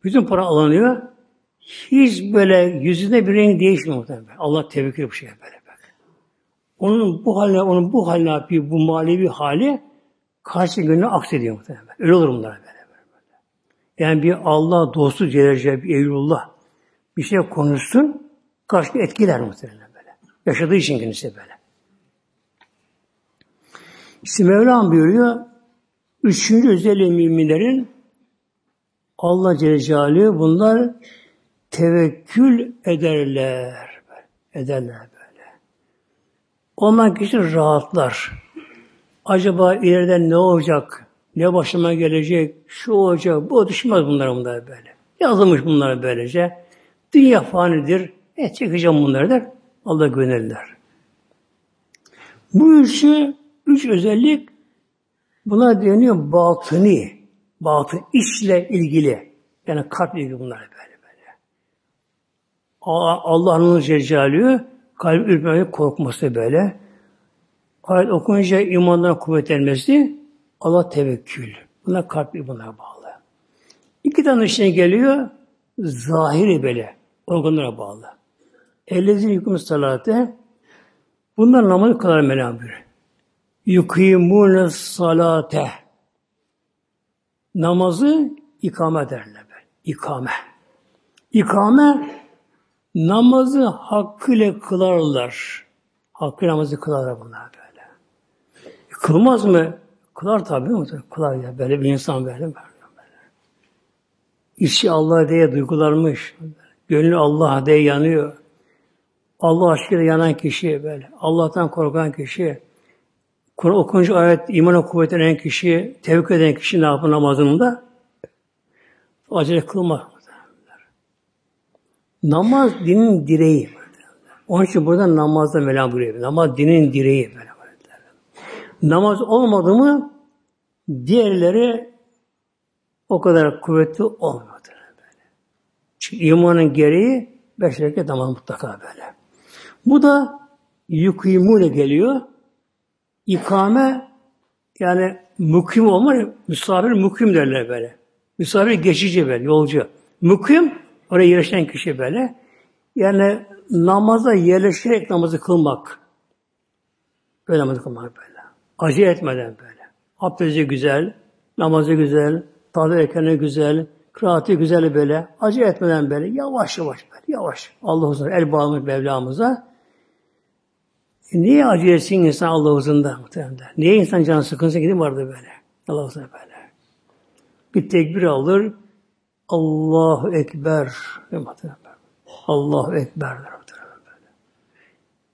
Bütün para alınıyor. Hiç böyle yüzünde bir renk değişmiyor muhtemelen. Allah tevekkül bu şeye böyle. Onun bu haline, onun bu haline yapıyor, bu manevi hali karşı gönlüne aksediyor muhtemelen. Öyle olur bunlar böyle, böyle. Yani bir Allah dostu Celle bir Eylullah bir şey konuşsun, karşı etkiler muhtemelen böyle. Yaşadığı için kendisi böyle. İşte Mevlam buyuruyor, üçüncü özelliği müminlerin Allah Celle bunlar tevekkül ederler. Ederler. Ondan kişi rahatlar. Acaba ileride ne olacak? Ne başıma gelecek? Şu olacak? Bu düşünmez bunlar bunlar böyle. Yazılmış bunlar böylece. Dünya fanidir. E çekeceğim bunları der. Allah güvenirler. Bu üçü, üç özellik buna deniyor batıni. Batın, içle ilgili. Yani kalple ilgili bunlar böyle böyle. Allah'ın Celle kalp ürpermeye korkması böyle. Ayet okununca imandan kuvvetlenmesi Allah tevekkül. Buna kalpli buna bağlı. İki tane işine geliyor. Zahiri böyle. Organlara bağlı. Ellezin yüküm salate bunlar namazı kadar menabür. Yukimune salate namazı ikame derler. İkame. İkame namazı hakkıyla kılarlar. Hakkı namazı kılarlar bunlar böyle. E, kılmaz mı? Kılar tabii. Kılar ya. Böyle bir insan böyle. böyle. İşi Allah diye duygularmış. Gönlü Allah diye yanıyor. Allah aşkıyla yanan kişi böyle. Allah'tan korkan kişi. Kur'an okunca ayet imana kuvvetlenen kişi, tevkü eden kişi ne yapın namazında? Acele kılmaz. Namaz dinin direği. Onun için burada namazda Mevlam buyuruyor. Namaz dinin direği. Namaz olmadı mı diğerleri o kadar kuvvetli olmuyor. Böyle. Çünkü imanın gereği beş rekat namaz mutlaka böyle. Bu da yukimune geliyor. İkame yani mukim olma, misafir mukim derler böyle. Misafir geçici böyle, yolcu. Mukim, oraya yerleşen kişi böyle. Yani namaza yerleşerek namazı kılmak. Böyle namazı kılmak böyle. Acı etmeden böyle. Abdesti güzel, namazı güzel, tadı ekranı güzel, kıraati güzel böyle. Acı etmeden böyle, yavaş yavaş böyle, yavaş. Allah huzuruna el bağlamış Mevlamıza. E niye acı etsin insan Allah huzurunda muhtemelen? Niye insan canı sıkınsa gidin vardı böyle? Allah huzuruna böyle. Bir tekbir alır, Allahu Ekber. Allahu Ekber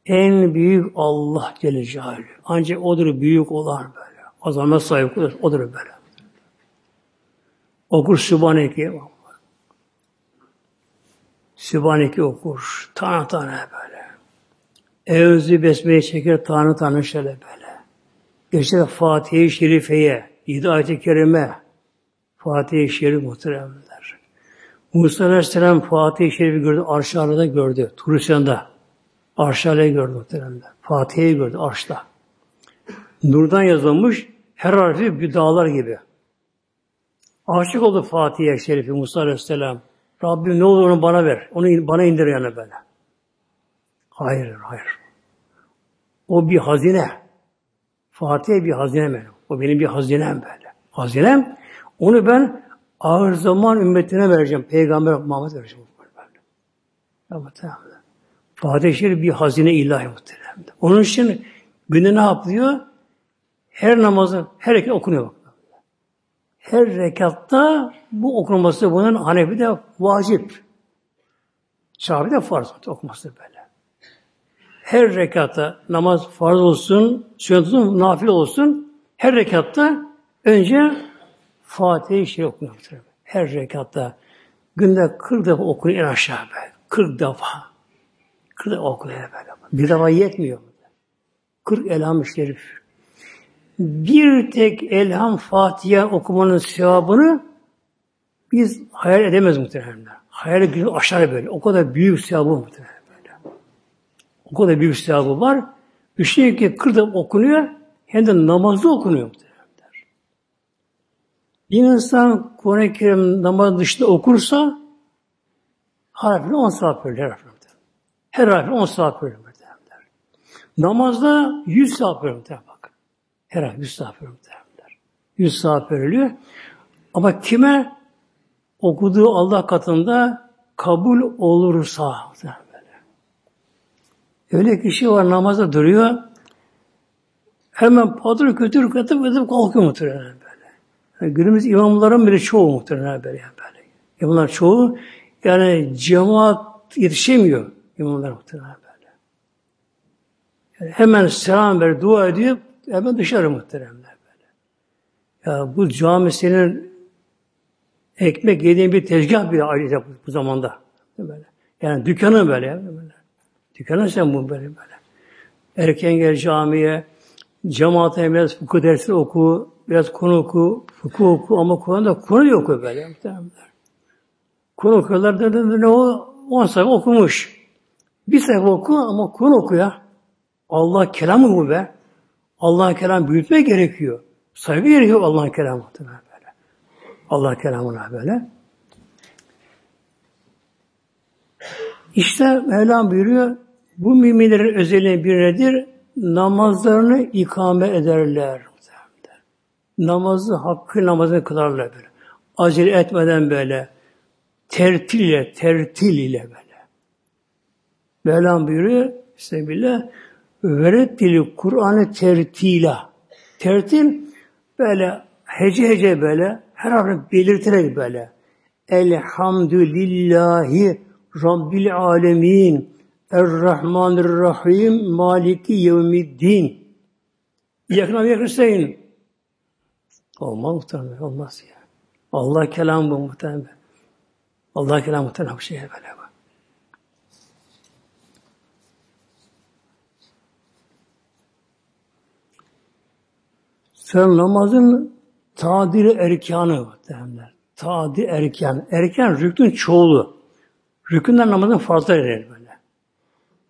En büyük Allah Celle Celaluhu. Ancak odur büyük olan böyle. Azamet sahibi odur, odur böyle. Okur Sübhaneke. Sübhaneke okur. Tane tane böyle. Evzi besmeye çeker tane tane şöyle böyle. geçen Fatih-i Şerife'ye, yedi ayet-i kerime, Fatih-i Şerif muhteremler. Musa Aleyhisselam Fatih-i Şerif'i gördü, arş gördü, Turusya'nda. Arş gördü muhteremler. Fatih'i gördü, arşta. Nurdan yazılmış, her harfi bir dağlar gibi. Aşık oldu Fatih'e Şerifi Musa Aleyhisselam. Rabbim ne olur onu bana ver. Onu bana indir yani böyle. Hayır, hayır. O bir hazine. Fatih bir hazine benim. O benim bir hazinem böyle. Hazinem. Onu ben ağır zaman ümmetine vereceğim. Peygamber Muhammed vereceğim. Şerif bir hazine ilahi muhterem. Onun için günde ne yapıyor? Her namazı, her rekat okunuyor. Bak. Her rekatta bu okunması bunun Hanefi'de vacip. Şafi'de farz okuması böyle. Her rekatta namaz farz olsun, sünnet olsun, nafile olsun. Her rekatta önce Fatiha'yı şey okunuyor. Her rekatta günde 40 defa okunuyor en aşağı böyle. 40 defa. 40 defa okunuyor böyle. Bir defa yetmiyor. 40 elham-ı şerif bir tek Elham Fatiha okumanın sevabını biz hayal edemez muhtemelen. Hayal gücü aşar böyle. O kadar büyük sevabı muhtemelen böyle. O kadar büyük sevabı var. Düşünün ki kırda okunuyor hem de namazda okunuyor muhtemelen. Bir insan Kur'an-ı Kerim namaz dışında okursa harfini on saat verir her. Her harfini on saat verir. Namazda yüz saat verir. Her ay yüz saat veriliyor. Yüz saat veriliyor. Ama kime okuduğu Allah katında kabul olursa böyle. Öyle kişi var namazda duruyor. Hemen patır kötür katıp katıp kalkıyor muhtemelen böyle. Yani günümüz imamların bile çoğu muhtemelen böyle. Yani böyle. İmamlar çoğu yani cemaat yetişemiyor imamlar muhtemelen böyle. Yani hemen selam ver, dua ediyor, Hemen dışarı muhteremler böyle. Ya bu cami senin ekmek yediğin bir tezgah bile ayrıca bu, bu zamanda. Böyle. Yani dükkanın böyle. Böyle. Dükkanın sen bu böyle böyle. Erken gel camiye, cemaate biraz fıkıh dersi oku, biraz konu oku, fıkıh oku ama Kur'an'da konu yok böyle. Konu okuyorlar da ne o? On sayfa okumuş. Bir sayfa oku ama konu oku ya. Allah kelamı bu be. Allah'ın kelam büyütme gerekiyor. Saygı gerekiyor Allah'ın kelamı böyle. Allah kelamına böyle. İşte Mevlam buyuruyor, bu müminlerin özelliği bir nedir? Namazlarını ikame ederler. Namazı, hakkı namazını kılarlar böyle. Acele etmeden böyle. Tertil ile, tertil ile böyle. Mevlam buyuruyor, Bismillah, Verettili Kur'an'ı tertila. Tertil böyle hece hece böyle her harfi belirterek böyle. Elhamdülillahi Rabbil alemin Errahmanirrahim Maliki yevmiddin Yakına bir yakın Olmaz muhtemelen, olmaz ya. Allah kelam bu muhtemelen. Allah kelam muhtemelen bir şey böyle. Sonra namazın tadiri erkanı derler. Tadi erken. Erken rükün çoğulu. Rükünler namazın fazla denir böyle.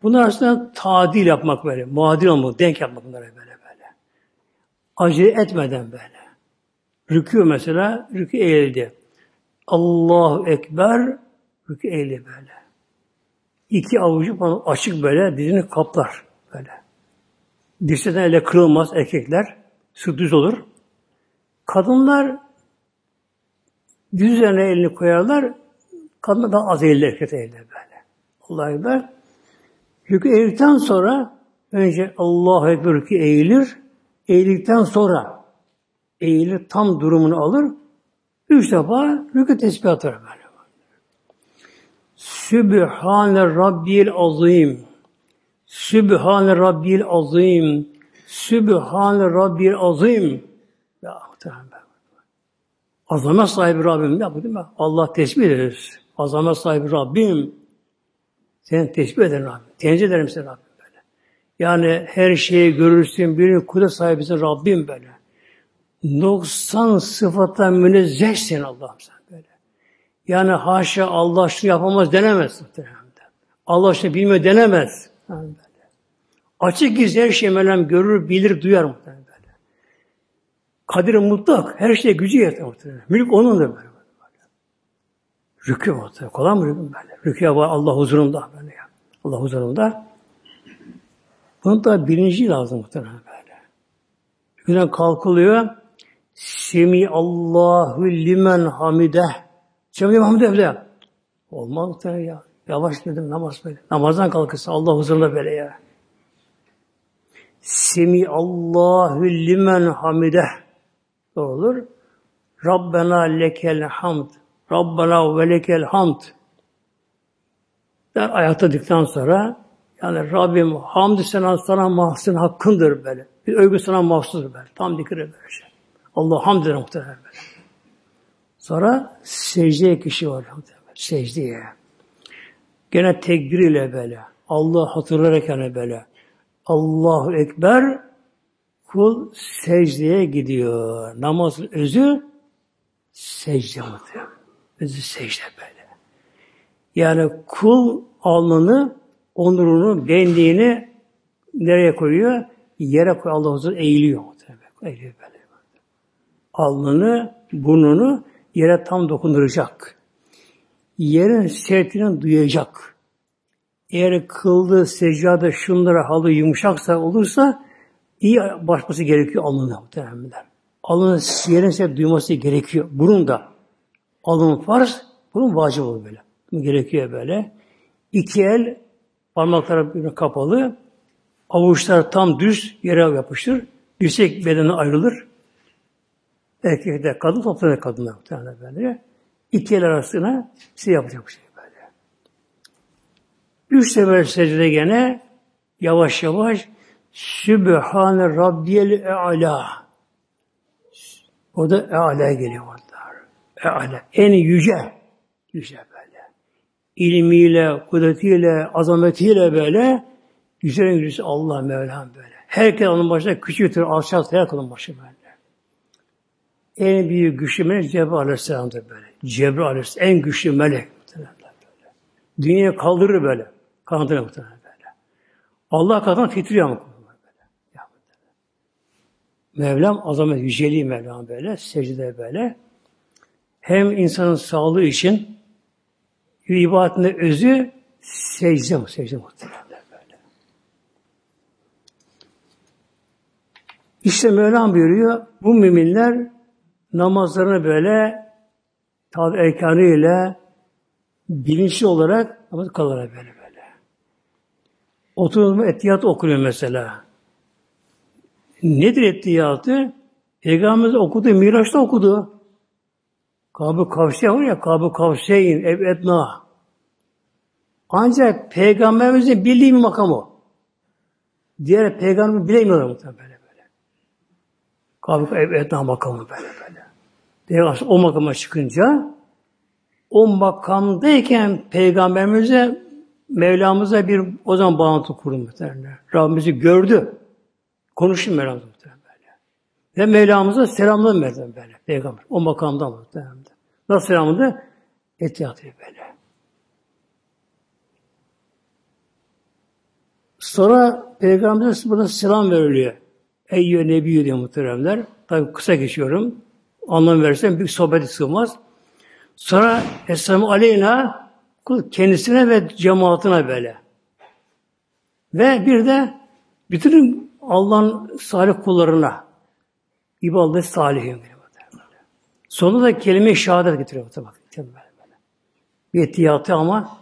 Bunlar aslında tadil yapmak böyle. Muadil olmak, denk yapmak bunlara böyle böyle. Acele etmeden böyle. Rükü mesela, rükü eğildi. Allahu Ekber, rükü eğildi böyle. İki avucu falan açık böyle, dizini kaplar böyle. Dirsekten ele kırılmaz erkekler. Sırt düz olur. Kadınlar düz üzerine elini koyarlar. Kadınlar daha az eğilir, erkek eğilir böyle. Allah'a Ekber. Rükü eğildikten sonra önce Allahu Ekber rükü eğilir. Eğildikten sonra eğilir, tam durumunu alır. Üç defa rükü tesbih atar böyle. Sübhane Rabbil Azim. Sübhane Rabbil Azim. Sübhane Rabbil Azim. Ya. Azamet sahibi Rabbim. Ne değil mi? Allah tesbih ederiz. Azamet sahibi Rabbim. Seni tesbih ederim Rabbim. Tenzih ederim seni Rabbim böyle. Yani her şeyi görürsün, bir kudret sahibisin Rabbim böyle. 90 sıfatla münezzehsin Allah'ım sen böyle. Yani haşa Allah şunu yapamaz denemez. Allah şunu bilmiyor denemez. Yani. Açık gizli her şeyi Mevlam görür, bilir, duyar muhtemelen böyle. Kadir mutlak, her şeye gücü yeter muhtemelen. Mülk onun da böyle. Rükû muhtemelen. Kolay mı rükû böyle? Rükû Allah huzurunda böyle ya. Allah huzurunda. Bunun da birinci lazım muhtemelen böyle. Rükûden kalkılıyor. Semi Allahu limen hamide. Semi hamide bile. Olmaz ya. Yavaş dedim namaz böyle. Namazdan kalkırsa Allah huzurunda böyle ya. Semi Allahu limen hamide. olur. Rabbena lekel hamd. Rabbena ve lekel hamd. Der ayakta dikten sonra yani Rabbim hamd sana sana mahzun hakkındır böyle. Bir övgü sana mahsustur böyle. Tam dikir böyle şey. Allah hamd eder muhtemelen. Sonra secdeye kişi var muhtemelen. Secdeye. Gene tekbir ile böyle. Allah hatırlayarak yani böyle. Allahu Ekber kul secdeye gidiyor. Namazın özü secde muhtemelen. Özü secde böyle. Yani kul alnını, onurunu, benliğini nereye koyuyor? Yere koyuyor. Allah huzur eğiliyor. Eğiliyor böyle. Alnını, burnunu yere tam dokunduracak. Yerin sertini duyacak. Eğer kıldığı secdada şunlara halı yumuşaksa olursa iyi başması gerekiyor alnına muhtemelen. Alnının yerin sert duyması gerekiyor. Burun da. Alnın farz, bunun vacip olur böyle. Bu gerekiyor böyle. İki el parmakları kapalı. Avuçlar tam düz yere yapışır. Dirsek bedeni ayrılır. Erkekler kadın toplanır kadınlar muhtemelen böyle. İki el arasına şey yapacak bir şey böyle. Üç sefer secde gene yavaş yavaş Sübhane Rabbiyel E'ala. Orada E'ala geliyor orada. E'ala. En yüce. Yüce böyle. İlmiyle, kudretiyle, azametiyle böyle yücenin yücesi Allah Mevlam böyle. Herkes onun başında küçüktür, alçaktır, her kulun başı böyle. En büyük güçlü melek Cebrail Aleyhisselam'dır böyle. Cebrail Aleyhisselam en güçlü melek. Böyle. Dünyayı kaldırır böyle. Kandırır muhtemelen böyle. Allah katından titriyor ama. Mevlam azamet yüceliği Mevlam böyle, secde böyle. Hem insanın sağlığı için ibadetinde özü secde, secde muhtemelen böyle. İşte Mevlam buyuruyor, bu müminler namazlarını böyle tabi erkanıyla bilinçli olarak namaz kılarlar böyle böyle. Oturma etiyat okuyor mesela. Nedir ettiyatı? Peygamberimiz okudu, Miraç'ta okudu. Kabı kavşe var ya, kabı kavşeyin, ev etna. Ancak Peygamberimizin bildiği bir makam o. Diğer peygamber bilemiyorlar muhtemelen ev etna makamı böyle böyle. Peygamber o makama çıkınca o makamdayken peygamberimize Mevlamıza bir o zaman bağlantı kurdu muhtemelen. Rabbimizi gördü. Konuşun Mevlamız muhtemelen böyle. Ve Mevlamıza selamladı Mevlam böyle. Peygamber. O makamda muhtemelen. Nasıl selamladı? Etiyatı böyle. Sonra Peygamberimize burada selam veriliyor. Eyyü Nebi diyor muhteremler. Tabi kısa geçiyorum. Anlam versem bir sohbeti sığmaz. Sonra Esselamu Aleyna kendisine ve cemaatine böyle. Ve bir de bütün Allah'ın salih kullarına ibadet salihim. Sonunda da kelime-i şehadet getiriyor. Bak, bir tiyatı ama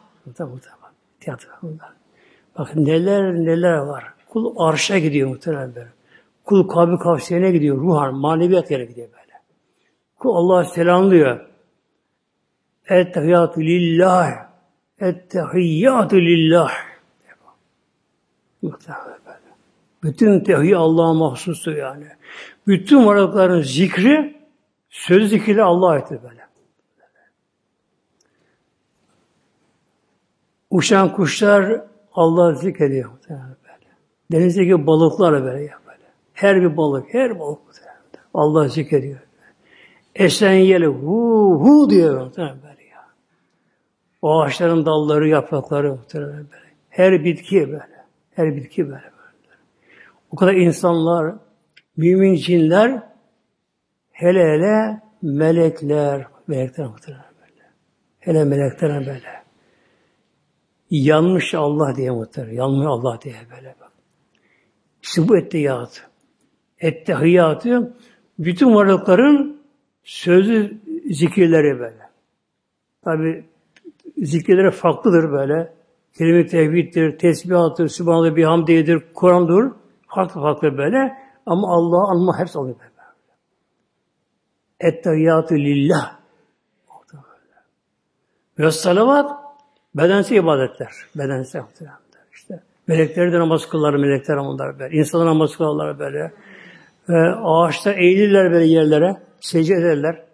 tiyatı. Bak neler neler var. Kul arşa gidiyor muhtemelen. Kul kalbi kavsiyene gidiyor. Ruhan, maneviyat yere gidiyor böyle. Kul Allah'a selamlıyor. Ettehiyyatü lillah. Ettehiyyatü lillah. Bütün tevhid Allah'a mahsustur yani. Bütün varlıkların zikri söz zikri Allah'a aittir böyle. Uçan kuşlar Allah zikrediyor. Denizdeki balıklar böyle. Her bir balık, her balık. Allah zikrediyor. Esen yeli hu hu diyor muhtemelen böyle ya. O ağaçların dalları, yaprakları muhtemelen böyle. Her bitki böyle. Her bitki böyle. böyle. O kadar insanlar, mümin cinler, hele hele melekler, melekler muhtemelen böyle. Hele melekler böyle. Yanmış Allah diye muhtemelen. Yanmış Allah diye böyle bak. İşte bu ettehiyat. Ettehiyatı bütün varlıkların sözlü zikirleri böyle. Tabi zikirleri farklıdır böyle. Kelime tevhiddir, tesbihattır, sübhanallah, bihamdiyedir, Kur'an'dır. Farklı farklı böyle. Ama Allah'ı anma hepsi oluyor böyle. Ettehiyyatü lillah. Ve salavat bedensel ibadetler. Bedensel muhtemelen. İşte melekleri de namaz kılarlar, melekler onlar böyle. İnsanlar namaz kılarlar böyle. Ve ağaçta eğilirler böyle yerlere, secde ederler.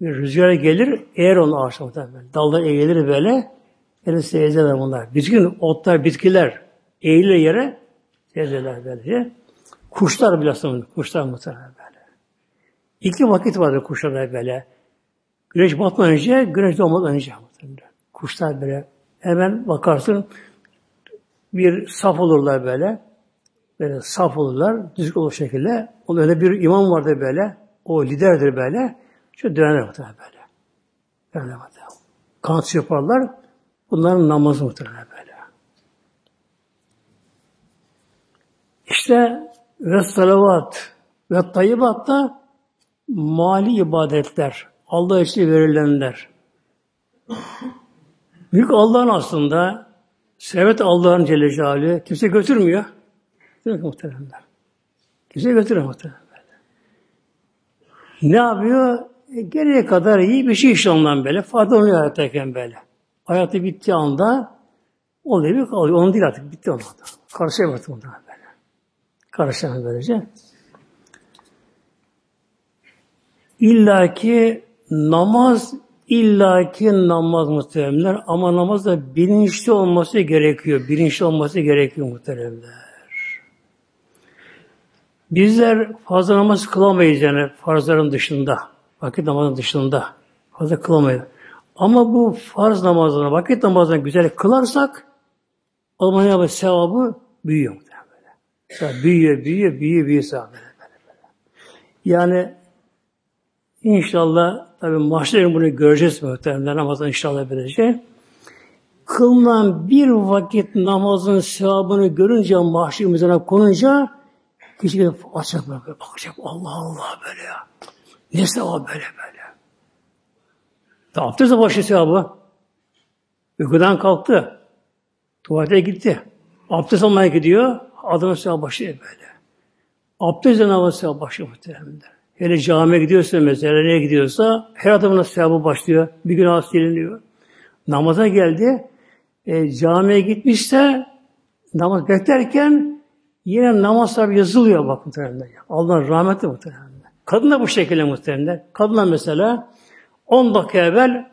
Bir rüzgar gelir, eğer onu ağaçta muhtemelen. Dallar eğilir böyle, yere secde ederler bunlar. Bütün otlar, bitkiler eğilir yere, secde ederler böylece. Kuşlar bilhassa kuşlar muhtemelen böyle. İki vakit vardır kuşlarda böyle. Güneş batmadan önce, güneş doğmadan önce. Kuşlar böyle hemen bakarsın bir saf olurlar böyle böyle saf olurlar, düzgün olur şekilde. Onun öyle bir imam vardı böyle, o liderdir böyle. Şu döner muhtemelen böyle. Döner muhtemelen. Kanat yaparlar, bunların namazı muhtemelen böyle. İşte ve salavat ve tayyibat da mali ibadetler. Allah için verilenler. Büyük Allah'ın aslında servet Allah'ın Celle Celaluhu kimse götürmüyor. Mi muhteremler? Kimse götürür muhteremler. Ne yapıyor? E, geriye kadar iyi bir şey işte ondan böyle. Faydalanıyor hayattayken böyle. Hayatı bittiği anda o bir kalıyor. Onun değil artık. Bitti ondan. Karışıyor artık ondan böyle. Karışan böylece. İlla ki namaz illaki namaz muhteremler ama namaz da bilinçli olması gerekiyor. Bilinçli olması gerekiyor muhteremler. Bizler fazla namaz kılamayız yani farzların dışında. Vakit namazının dışında. Fazla kılamayız. Ama bu farz namazına, vakit namazına güzel kılarsak o zaman yapı sevabı büyüyor. Böyle. Büyüyor, büyüyor, büyüyor, büyüyor. Yani inşallah tabi mahşerin bunu göreceğiz muhtemelen namazdan inşallah böylece. Kılınan bir vakit namazın sevabını görünce mahşer konunca Kişi böyle açacak böyle, bakacak. Allah Allah böyle ya. Ne sevap böyle böyle. Da abdest başı sevabı. Uykudan kalktı. Tuvalete gitti. Abdest almaya gidiyor. Adamın sevabı başlıyor böyle. Abdest namazı sevabı başlıyor muhtemelen. Hele camiye gidiyorsa mesela nereye gidiyorsa her adamın sevabı başlıyor. Bir gün az siliniyor. Namaza geldi. E, camiye gitmişse namaz beklerken Yine namazlar yazılıyor bak muhtemelen. Allah'ın rahmeti muhtemelen. Kadın da bu şekilde muhtemelen. Kadınlar mesela 10 dakika evvel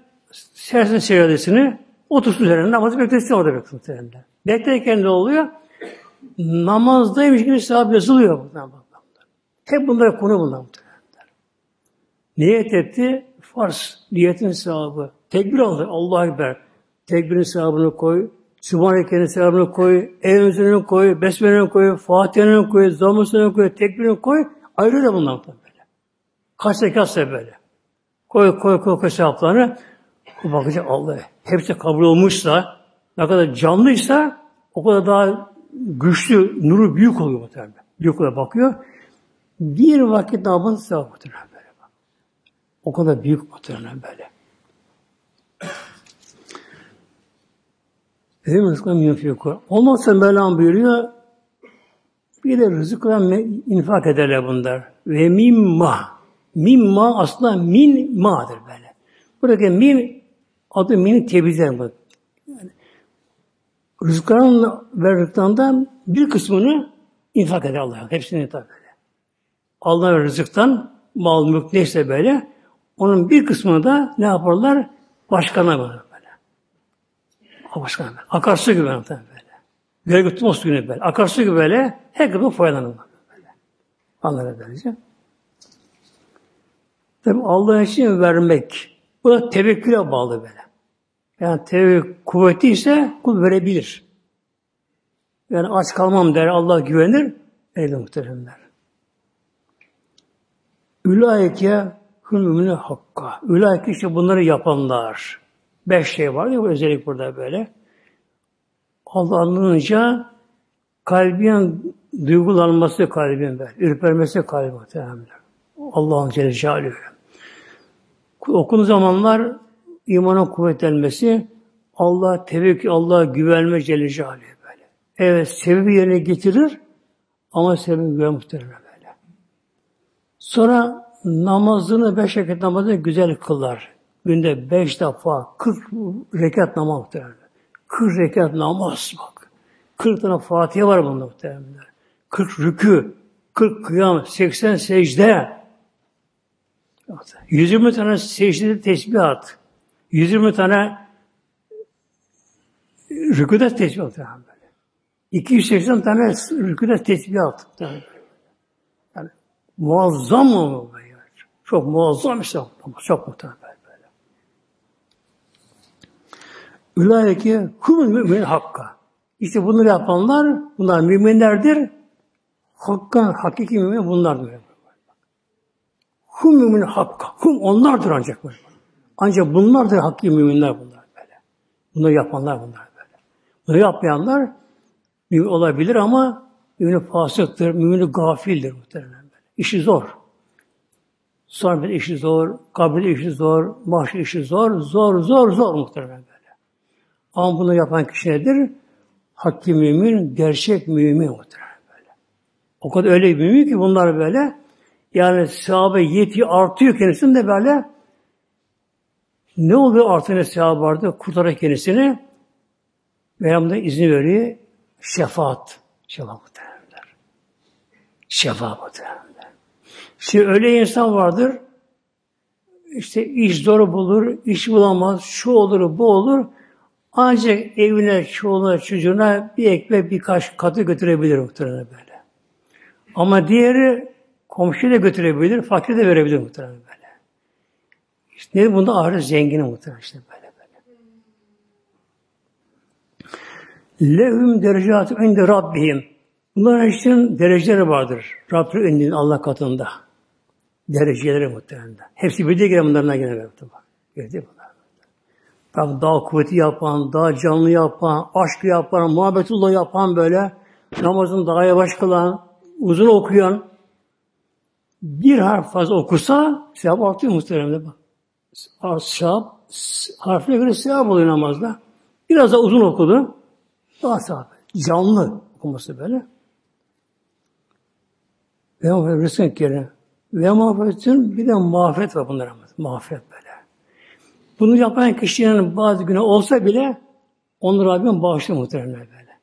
sersin seyyadesini otursun üzerine namazı beklesin orada beklesin muhtemelen. Beklerken ne oluyor? Namazdaymış gibi sevap yazılıyor muhtemelen. Hep bunlara konu bunlar muhtemelen. Niyet etti? Farz. Niyetin sevabı. Tekbir aldı. Allah'a Ekber. Tekbirin sevabını koy. Sübhaneke'nin selamını koy, Eyyüzünü koy, Besmele'ni koy, Fatiha'nı koy, Zamusunu koy, Tekbirini koy. Ayrı da bunlar böyle. Kaç rekatsa böyle. Koy, koy, koy, koy sevaplarını. Bakacak Allah. Hepsi kabul olmuşsa, ne kadar canlıysa o kadar daha güçlü, nuru büyük oluyor muhtemelen. Büyük oluyor bakıyor. Bir vakit namazı sevap muhtemelen. O kadar büyük muhtemelen böyle. Benim rızkım yunfiku. Olmazsa Mevlam buyuruyor, bir de rızıkla infak ederler bunlar. Ve mimma. Mimma aslında min ma'dır böyle. Buradaki min adı mini tebizler bu. Yani, rızkların verdiklerinde bir kısmını infak eder Allah. Hepsini infak eder. Allah rızıktan mal mülk neyse böyle onun bir kısmını da ne yaparlar? Başkana verir. O başka akarsu gibi böyle. Gölge tutmaz suyunu böyle. Akarsu gibi böyle her gün faydalanır. Böyle. Anlar böylece. Tabi Allah için vermek. Bu da tevekküle bağlı böyle. Yani tevekkül kuvveti ise kul verebilir. Yani aç kalmam der, Allah güvenir. Öyle muhteremler. Ülaike hümümüne hakka. Ülaike işte bunları yapanlar. Beş şey var ya bu özellik burada böyle. Allah anlanınca kalbin duygulanması kalbin böyle. Ürpermesi kalbin muhtemelen. Allah'ın Celle Celaluhu. Okun zamanlar imanın kuvvetlenmesi, Allah tevekkül, Allah güvenme Celle Celaluhu böyle. Evet, sebebi yerine getirir ama sebebi güven muhtemelen böyle. Sonra namazını beş rekat namazını güzel kılar. Günde beş defa, kırk rekat namaz muhtemelen. Kırk rekat namaz bak. Kırk tane Fatiha var bunda muhtemelen. Kırk rükü, kırk kıyam, seksen secde. 120 tane secdede tesbihat. 120 tane rüküde tesbihat. Böyle. 280 tane rüküde tesbihat. Yani, muazzam mı? Çok muazzam işte. Çok muhtemelen böyle. Ülayeki humul mümin hakka. İşte bunları yapanlar, bunlar müminlerdir. Hakka, hakiki mümin bunlardır. Hum mümin hakka. Hum onlardır ancak. Ancak bunlardır hakiki müminler bunlar böyle. Bunları yapanlar bunlar böyle. Bunu yapmayanlar mümin olabilir ama mümin fasıktır, mümin gafildir muhtemelen böyle. İşi zor. Sonra işi zor, kabul işi zor, maaş işi zor, zor, zor, zor muhtemelen. Ama bunu yapan kişi nedir? Hakki mümin, gerçek mümin muhtemelen böyle. O kadar öyle mümin ki bunlar böyle yani sahabe yeti artıyor kendisinde böyle ne oluyor artı ne vardı? Kurtarak kendisini Peygamber izni veriyor. Şefaat. Şefaat muhtemelenler. Şefaat muhtemelenler. Şimdi öyle insan vardır işte iş zor bulur, iş bulamaz, şu olur, bu olur. Ancak evine, çoluğuna, çocuğuna bir ekmek birkaç katı götürebilir muhtemelen böyle. Ama diğeri komşuya da götürebilir, fakir de verebilir muhtemelen böyle. İşte ne bunda ahiret zengini muhtemelen işte böyle böyle. Lehum derecatü inde rabbihim. Bunların için dereceleri vardır. Rabbi indin Allah katında. Dereceleri muhtemelen. Hepsi bir de gelen bunlarına gene muhtemelen. Geldi bunlar. Tabi daha kuvveti yapan, daha canlı yapan, aşk yapan, muhabbetullah yapan böyle, namazını daha yavaş kılan, uzun okuyan, bir harf fazla okursa sevap artıyor muhtemelen. Bak sevap, harfine göre sevap oluyor namazda. Biraz da uzun okudu. Daha sevap. Canlı okuması böyle. Ve mağfiretin. Ve mağfiretin bir de mağfiret var bunlara. Mağfiret. Bunu yapan kişinin bazı günü olsa bile onu Rabbim bağışlıyor muhtemelen böyle.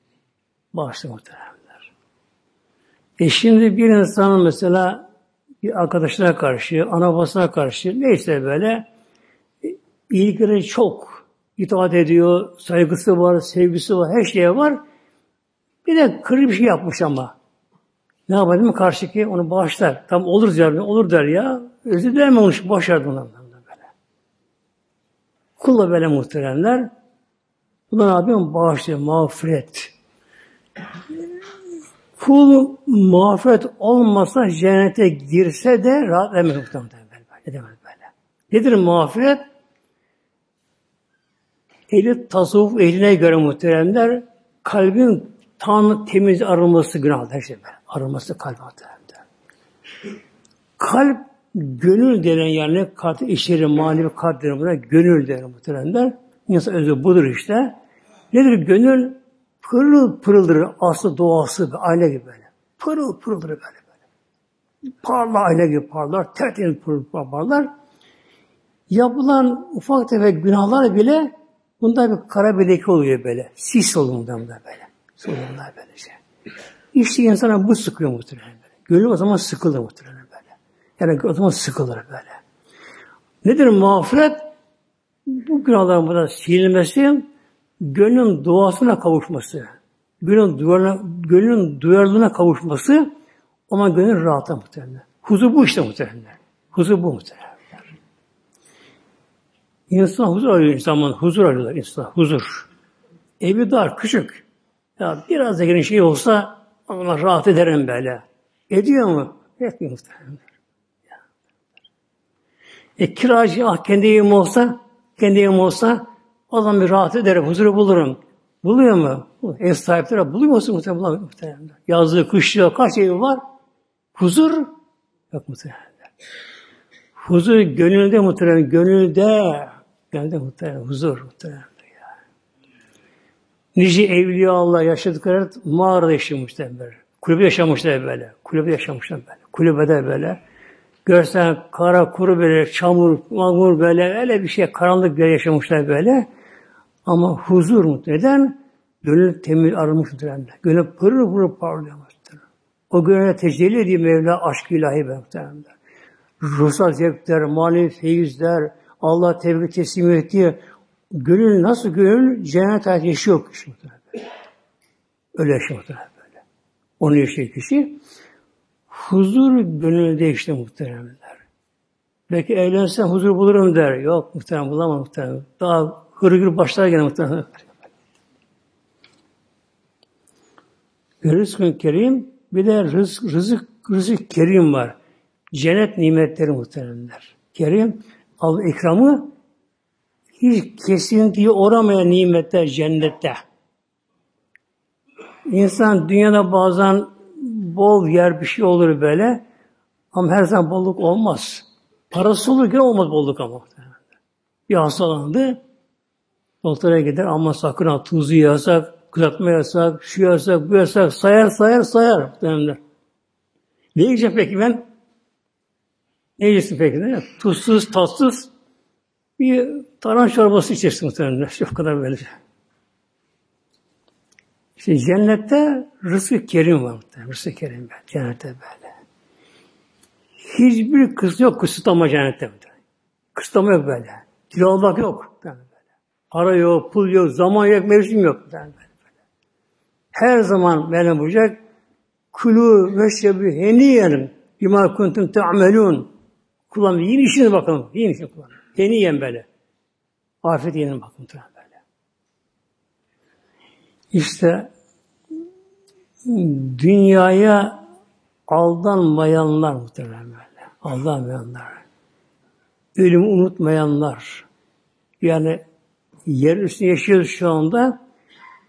Bağışlıyor muhtemelen. E şimdi bir insanın mesela bir arkadaşına karşı, ana babasına karşı neyse böyle ilgileri çok. itaat ediyor, saygısı var, sevgisi var, her şeye var. Bir de kırık bir şey yapmış ama. Ne yapalım karşıki onu bağışlar. Tam olur der, olur der ya. Özür dilememiş, başardı ondan böyle. Kulla böyle muhteremler. Ne yapıyor? Bağışlıyor, mağfiret. Kul mağfiret olmasa cennete girse de rahat edemez muhtemelen. Edemez böyle. Nedir mağfiret? Ehli tasavvuf ehline göre muhteremler kalbin tam temiz arınması günah her şey böyle. Arınması kalp muhteremler. Kalp gönül denen yani kalp işleri manevi kalp denen buna gönül denen muhteremler. İnsan özü budur işte. Nedir gönül? Pırıl pırıldır aslı doğası ayna gibi böyle. Pırıl pırıldır böyle böyle. Parlar ayna gibi parlar. Tertemiz pırıl parlar. Yapılan ufak tefek günahlar bile Bunda bir kara bir oluyor böyle. Sis oluyor bundan böyle. Sorunlar böyle şey. İşte insana bu sıkıyor muhtemelen böyle. Gönül o zaman sıkılır muhtemelen. Yani o zaman sıkılır böyle. Nedir mağfiret? Bu günahların burada silinmesi, gönlün doğasına kavuşması. gönlün, duyarına, gönlün duyarlılığına kavuşması ama gönül rahata muhtemelen. Huzur bu işte muhtemelen. Huzur bu muhtemelen. İnsan huzur arıyor zaman huzur arıyorlar insan huzur. Evi dar, küçük. Ya biraz da geniş şey olsa ama rahat ederim böyle. Ediyor mu? Etmiyor muhtemelen. E kiracı ah kendi evim olsa, kendi evim olsa o zaman bir rahat ederim, huzuru bulurum. Buluyor mu? Ev sahipleri buluyor musun muhtemelen? muhtemelen. Yazlığı, kışlığı, kaç evi var? Huzur yok muhtemelen. Huzur gönülde muhtemelen, gönülde. Gönülde muhtemelen, huzur muhtemelen. Nice evliya Allah yaşadıkları mağarada yaşamışlar böyle. Kulübe yaşamışlar böyle. Kulübe yaşamışlar böyle. Kulübede böyle. Görsen kara kuru böyle, çamur, mağmur böyle, öyle bir şey, karanlık bir yaşamışlar böyle. Ama huzur muhtemelen gönül temiz arınmış muhtemelen. Gönül pırıl pırıl parlıyor. O gönüle tecelli ediyor Mevla aşk ilahi muhtemelen. Ruhsal zevkler, manevi feyizler, Allah tevhid teslim ettiği gönül nasıl gönül cennet hayatı yaşıyor kişi muhtemelen. Öyle yaşıyor muhtemelen böyle. Onu yaşıyor kişi. Huzur gönülde işte muhteremler. Belki evlensem huzur bulurum der. Yok muhterem bulamam muhterem. Daha hırgır başlar gene muhterem. Rızkın kerim bir de rızık, rızık, rızık kerim var. Cennet nimetleri muhteremler. Kerim, al ikramı hiç kesintiye uğramayan nimetler cennette. İnsan dünyada bazen bol yer bir şey olur böyle. Ama her zaman bolluk olmaz. Parası olur gene olmaz bolluk ama. Bir hastalandı. Doktora gider ama sakın ha tuzu yasak, kızartma yasak, şu yasak, bu yasak, sayar sayar sayar. Demler. Ne yiyeceğim peki ben? Ne yiyeceksin peki? Ne? Tuzsuz, tatsız bir taran çorbası içersin muhtemelen. Şu kadar böyle. İşte cennette rızkı kerim var. Rızkı kerim var. Cennette böyle. Hiçbir kız yok kısıtlama cennette. Kısıtlama yok böyle. Kilo almak yok. Böyle. Para yok, pul yok, zaman yok, mevsim yok. Böyle. Her zaman böyle bulacak. Kulu ve şebi heniyen bima kuntum te'amelun. Kullanın. Yiyin işini bakalım. Yiyin işini kullanın. Heniyen böyle. Afiyet yiyin bakın. İşte dünyaya aldanmayanlar muhtemelen böyle. Aldanmayanlar. Ölümü unutmayanlar. Yani yer üstünde yaşıyoruz şu anda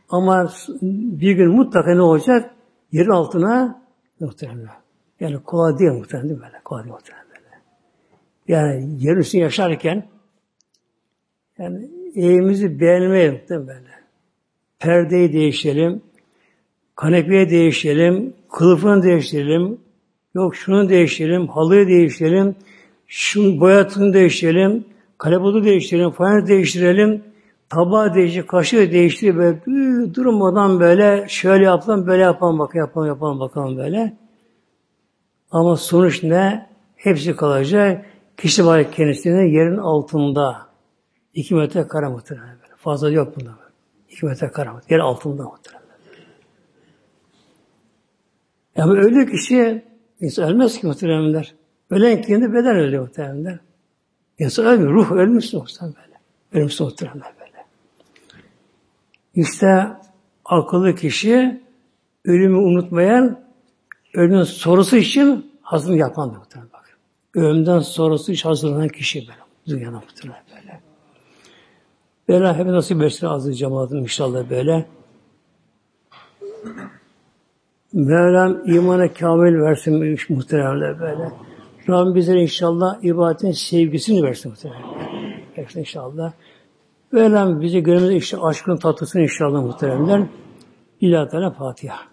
ama bir gün mutlaka ne olacak? Yerin altına muhtemelen. Yani kolay değil muhtemelen değil böyle? Kolay değil muhtemelen böyle. Yani yer üstünde yaşarken yani evimizi beğenmeye muhtemelen böyle perdeyi değiştirelim, kanepeyi değiştirelim, kılıfını değiştirelim, yok şunu değiştirelim, halıyı değiştirelim, şunu boyatını değiştirelim, kalebodu değiştirelim, fayans değiştirelim, tabağı değiştir, kaşığı değiştir, böyle durmadan böyle şöyle yapalım, böyle yapalım, bakın yapalım, yapalım, bakalım böyle. Ama sonuç ne? Hepsi kalacak. Kişi var kendisine yerin altında. iki metre kara muhtemelen. Fazla yok bunda. İki metre karamet. Yer altında muhtemelen. Ama öyle kişi insan ölmez ki muhtemelenler. Ölen kendi beden ölüyor muhtemelenler. İnsan ölmüyor. Ruh ölmüş muhtemelen böyle. Ölmüş muhtemelen böyle. İşte akıllı kişi ölümü unutmayan ölümün sorusu için hazırlık yapan muhtemelen bak. Ölümden sonrası için hazırlanan kişi böyle. Dünyada muhtemelen böyle. Hep nasip etsin azı cemaatin inşallah böyle. Mevlam imana kamil versin muhteremler böyle. Rabbim bizlere inşallah ibadetin sevgisini versin muhteremler. Versin inşallah. Mevlam bizi gönlümüzde işte aşkın tatlısını inşallah muhteremler. İlahi Teala Fatiha.